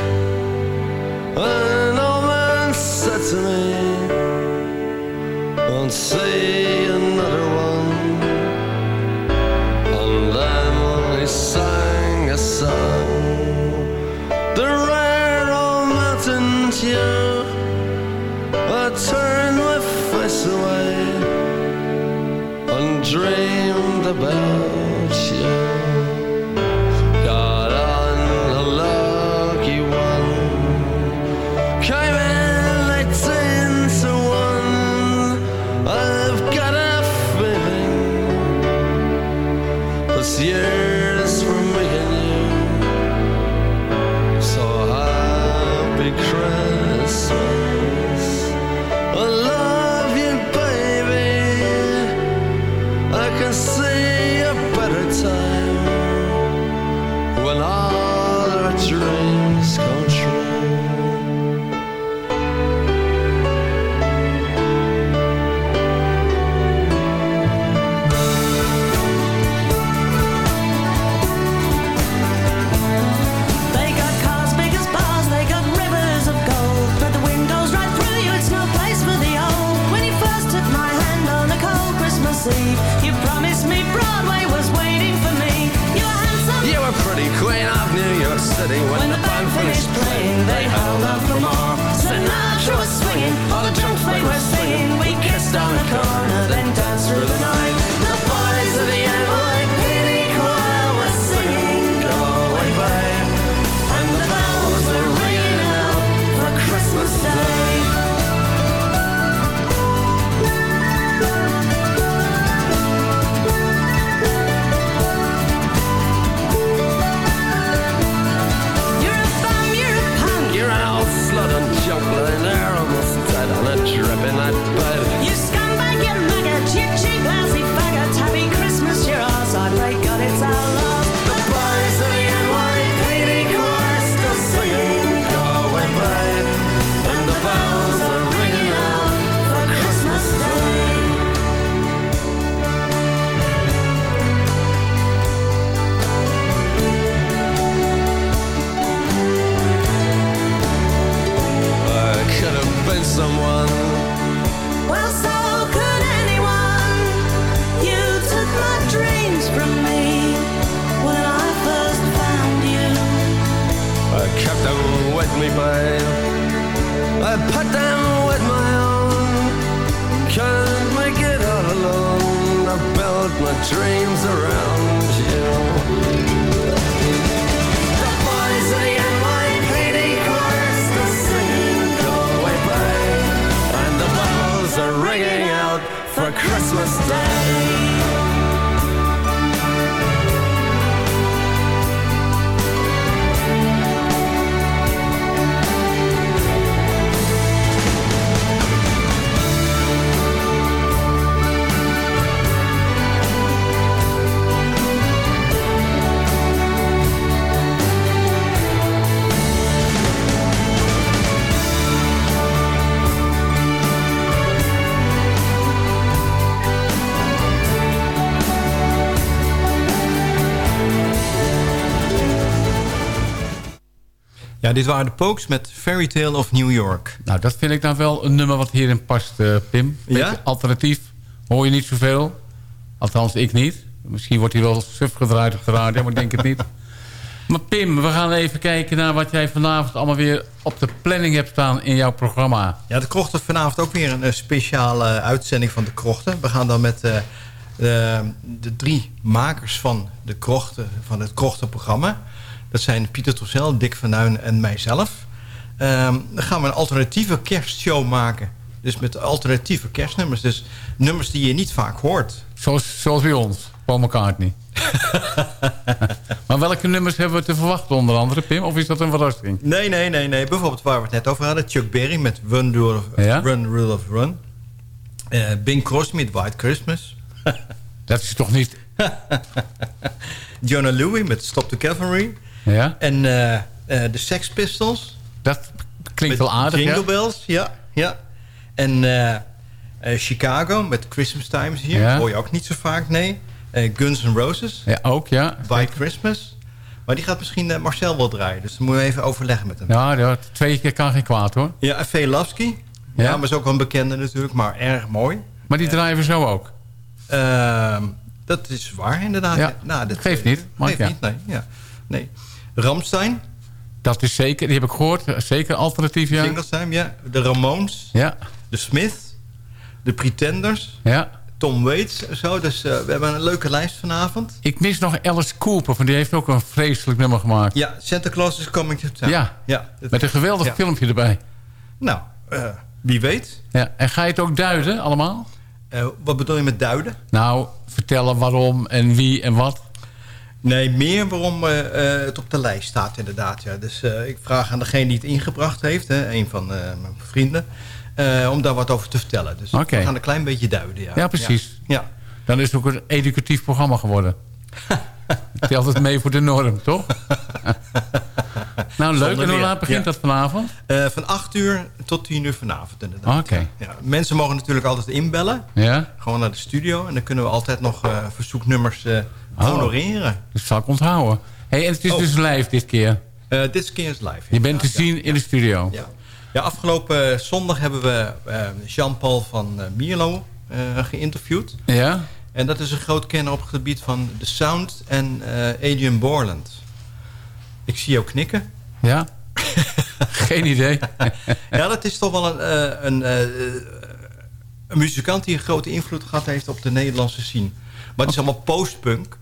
[SPEAKER 7] Dreams around you. The the and the bells are ringing out for Christmas Day.
[SPEAKER 3] Dit waren de Pokes met Fairy Tale of New York.
[SPEAKER 4] Nou, dat vind ik nou wel een nummer wat hierin past, eh, Pim. Beetje
[SPEAKER 3] Ja?
[SPEAKER 4] alternatief. Hoor je niet zoveel. Althans, ik niet. Misschien wordt hij wel suf gedraaid op de radio, maar ik denk het niet. Maar Pim, we gaan even kijken naar wat jij vanavond allemaal weer op de planning hebt staan in jouw programma.
[SPEAKER 3] Ja, de krochten vanavond ook weer een eh, speciale uitzending van de krochten. We gaan dan met eh, de, de drie makers van, de krochten, van het krochtenprogramma. Dat zijn Pieter Tossel, Dick van Nuyn en mijzelf. Ehm, dan gaan we een alternatieve kerstshow maken. Dus met alternatieve kerstnummers. Dus nummers die je niet vaak hoort.
[SPEAKER 4] Zoals, zoals bij ons, Paul McCartney. maar welke nummers hebben we te verwachten onder andere, Pim? Of is dat een verrassing?
[SPEAKER 3] Nee, nee, nee, nee. Bijvoorbeeld waar we het net over hadden. Chuck Berry met Run, Rule of,
[SPEAKER 4] Ja?
[SPEAKER 3] Run, Rule of Run. Eh, Bing Crosby met White Christmas.
[SPEAKER 4] dat is toch niet...
[SPEAKER 3] Jonah Louie met Stop the Cavalry.
[SPEAKER 4] Ja?
[SPEAKER 3] En eh, eh, de Sex Pistols.
[SPEAKER 4] Dat klinkt wel aardig,
[SPEAKER 3] Jingle
[SPEAKER 4] ja.
[SPEAKER 3] Bells, ja. ja. En eh, Chicago met Christmas Times hier.
[SPEAKER 4] Ja.
[SPEAKER 3] Hoor je ook niet zo vaak, nee. Guns N' Roses.
[SPEAKER 4] Ja, ook, ja.
[SPEAKER 3] White Christmas. Maar die gaat misschien Marcel wel draaien. Dus dan moeten we even overleggen met hem.
[SPEAKER 4] Ja, ja, twee keer kan geen kwaad, hoor.
[SPEAKER 3] Ja, Velasky. Ja.
[SPEAKER 4] Ja.
[SPEAKER 3] maar is ook wel een bekende natuurlijk, maar erg mooi.
[SPEAKER 4] Maar die draaien we zo ook.
[SPEAKER 3] Ehm, dat is waar, inderdaad.
[SPEAKER 4] Ja,
[SPEAKER 3] nou, dat
[SPEAKER 4] geeft niet,
[SPEAKER 3] Geeft niet, nee. Ja. nee. Ramstein,
[SPEAKER 4] Dat is zeker, die heb ik gehoord. Zeker alternatief, ja.
[SPEAKER 3] Singlestime, ja. De Ramones,
[SPEAKER 4] Ja,
[SPEAKER 3] de Smiths, de Pretenders,
[SPEAKER 4] ja.
[SPEAKER 3] Tom Waits. Zo. Dus eh, we hebben een leuke lijst vanavond.
[SPEAKER 4] Ik mis nog Alice Cooper, want die heeft ook een vreselijk nummer gemaakt.
[SPEAKER 3] Ja, Santa Claus is coming to town.
[SPEAKER 4] Ja,
[SPEAKER 3] ja
[SPEAKER 4] met een geweldig
[SPEAKER 3] ja.
[SPEAKER 4] filmpje erbij.
[SPEAKER 3] Nou, eh, wie weet.
[SPEAKER 4] Ja, en ga je het ook duiden, allemaal?
[SPEAKER 3] Eh, wat bedoel je met duiden?
[SPEAKER 4] Nou, vertellen waarom en wie en wat.
[SPEAKER 3] Nee, meer waarom eh, eh, het op de lijst staat inderdaad. Ja. Dus eh, ik vraag aan degene die het ingebracht heeft, hè, een van mijn vrienden... om daar wat over te vertellen. Dus we gaan een klein beetje duiden. Ja,
[SPEAKER 4] Ja, precies.
[SPEAKER 3] Ja.
[SPEAKER 4] Dan is het ook een educatief programma geworden. Telt het mee voor de norm, toch? nou, leuk.
[SPEAKER 3] Zonder
[SPEAKER 4] En hoe laat begint
[SPEAKER 3] Ja.
[SPEAKER 4] dat vanavond?
[SPEAKER 3] Van 8 uur tot 10 uur vanavond inderdaad.
[SPEAKER 4] Oké.
[SPEAKER 3] Ja. Mensen mogen natuurlijk altijd inbellen.
[SPEAKER 4] Ja?
[SPEAKER 3] Gewoon naar de studio. En dan kunnen we altijd nog verzoeknummers
[SPEAKER 4] Oh.
[SPEAKER 3] honoreren.
[SPEAKER 4] Dat zal ik onthouden. hey, en het is
[SPEAKER 3] Oh.
[SPEAKER 4] dus live dit keer.
[SPEAKER 3] Eh, dit keer is live.
[SPEAKER 4] Je bent te
[SPEAKER 3] ja.
[SPEAKER 4] zien in de studio.
[SPEAKER 3] Ja. Ja, afgelopen eh, zondag hebben we eh, Jean-Paul van Mierlo geïnterviewd.
[SPEAKER 4] Ja?
[SPEAKER 3] En dat is een groot kenner op het gebied van de sound en Adrian Borland. Ik zie jou knikken.
[SPEAKER 4] Ja? Geen idee.
[SPEAKER 3] ja, dat is toch wel een, een, eh, een muzikant die een grote invloed gehad heeft op de Nederlandse scene. Maar het is allemaal postpunk.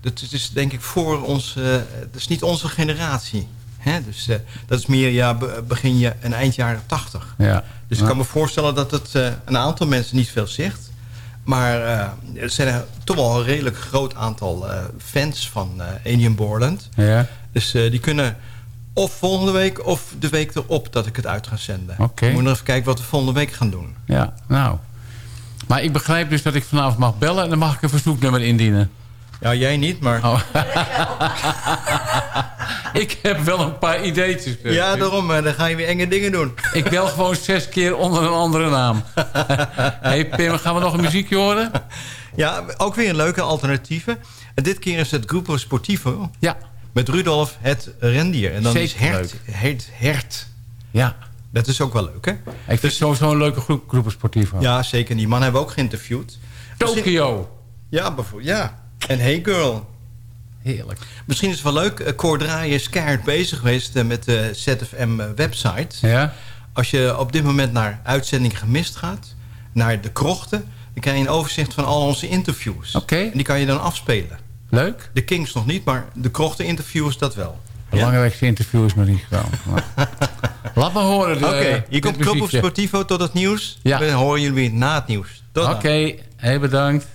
[SPEAKER 3] Dat is, is denk ik voor ons... dat is niet onze generatie. Hè? Dus eh, dat is meer ja, be- begin je en eind jaren tachtig.
[SPEAKER 4] Ja.
[SPEAKER 3] Dus ik kan me voorstellen dat het eh, een aantal mensen niet veel zegt. Maar eh, er zijn er toch wel een redelijk groot aantal fans van eh Alien Borland.
[SPEAKER 4] Ja.
[SPEAKER 3] Dus die kunnen of volgende week of de week erop dat ik het uit ga zenden.
[SPEAKER 4] Oké.
[SPEAKER 3] We moeten nog even kijken wat we volgende week gaan doen.
[SPEAKER 4] Ja, nou. Maar ik begrijp dus dat ik vanavond mag bellen... en dan mag ik een verzoeknummer indienen.
[SPEAKER 3] Ja, jij niet, maar...
[SPEAKER 4] Oh. ik heb wel een paar ideetjes.
[SPEAKER 3] Ja, daarom. eh, dan ga je weer enge dingen doen.
[SPEAKER 4] Ik bel gewoon zes keer onder een andere naam. hey Pim, gaan we nog een muziekje horen?
[SPEAKER 3] Ja, ook weer een leuke alternatieve. En dit keer is het Grupo Sportivo.
[SPEAKER 4] Ja.
[SPEAKER 3] Met Rudolf het rendier. En dan is
[SPEAKER 4] Zeker
[SPEAKER 3] hert, hert, hert.
[SPEAKER 4] Ja.
[SPEAKER 3] Dat is ook wel leuk, hè?
[SPEAKER 4] Ik vind het sowieso een leuke groep, sportief.
[SPEAKER 3] Ja, zeker. Die man hebben we ook geïnterviewd.
[SPEAKER 4] Tokio.
[SPEAKER 3] Ja, bijvoorbeeld. Ja. En Hey Girl.
[SPEAKER 4] Heerlijk.
[SPEAKER 3] Misschien is het wel leuk. eh, Cor is keihard bezig geweest eh, met de ZFM-website.
[SPEAKER 4] Ja?
[SPEAKER 3] Als je op dit moment naar uitzending gemist gaat, naar de krochten... dan krijg je een overzicht van al onze interviews.
[SPEAKER 4] Oké.
[SPEAKER 3] En die kan je dan afspelen.
[SPEAKER 4] Leuk.
[SPEAKER 3] De Kings nog niet, maar de krochten-interviews dat wel. Ja?
[SPEAKER 4] Belangrijkste interview is nog niet gedaan. Maar- Laat maar horen.
[SPEAKER 3] Oké, hier
[SPEAKER 4] dit
[SPEAKER 3] komt Club
[SPEAKER 4] muziekje.
[SPEAKER 3] Sportivo tot het nieuws.
[SPEAKER 4] Ja.
[SPEAKER 3] Dan horen jullie weer na het nieuws. Tot
[SPEAKER 4] Oké, hey, bedankt.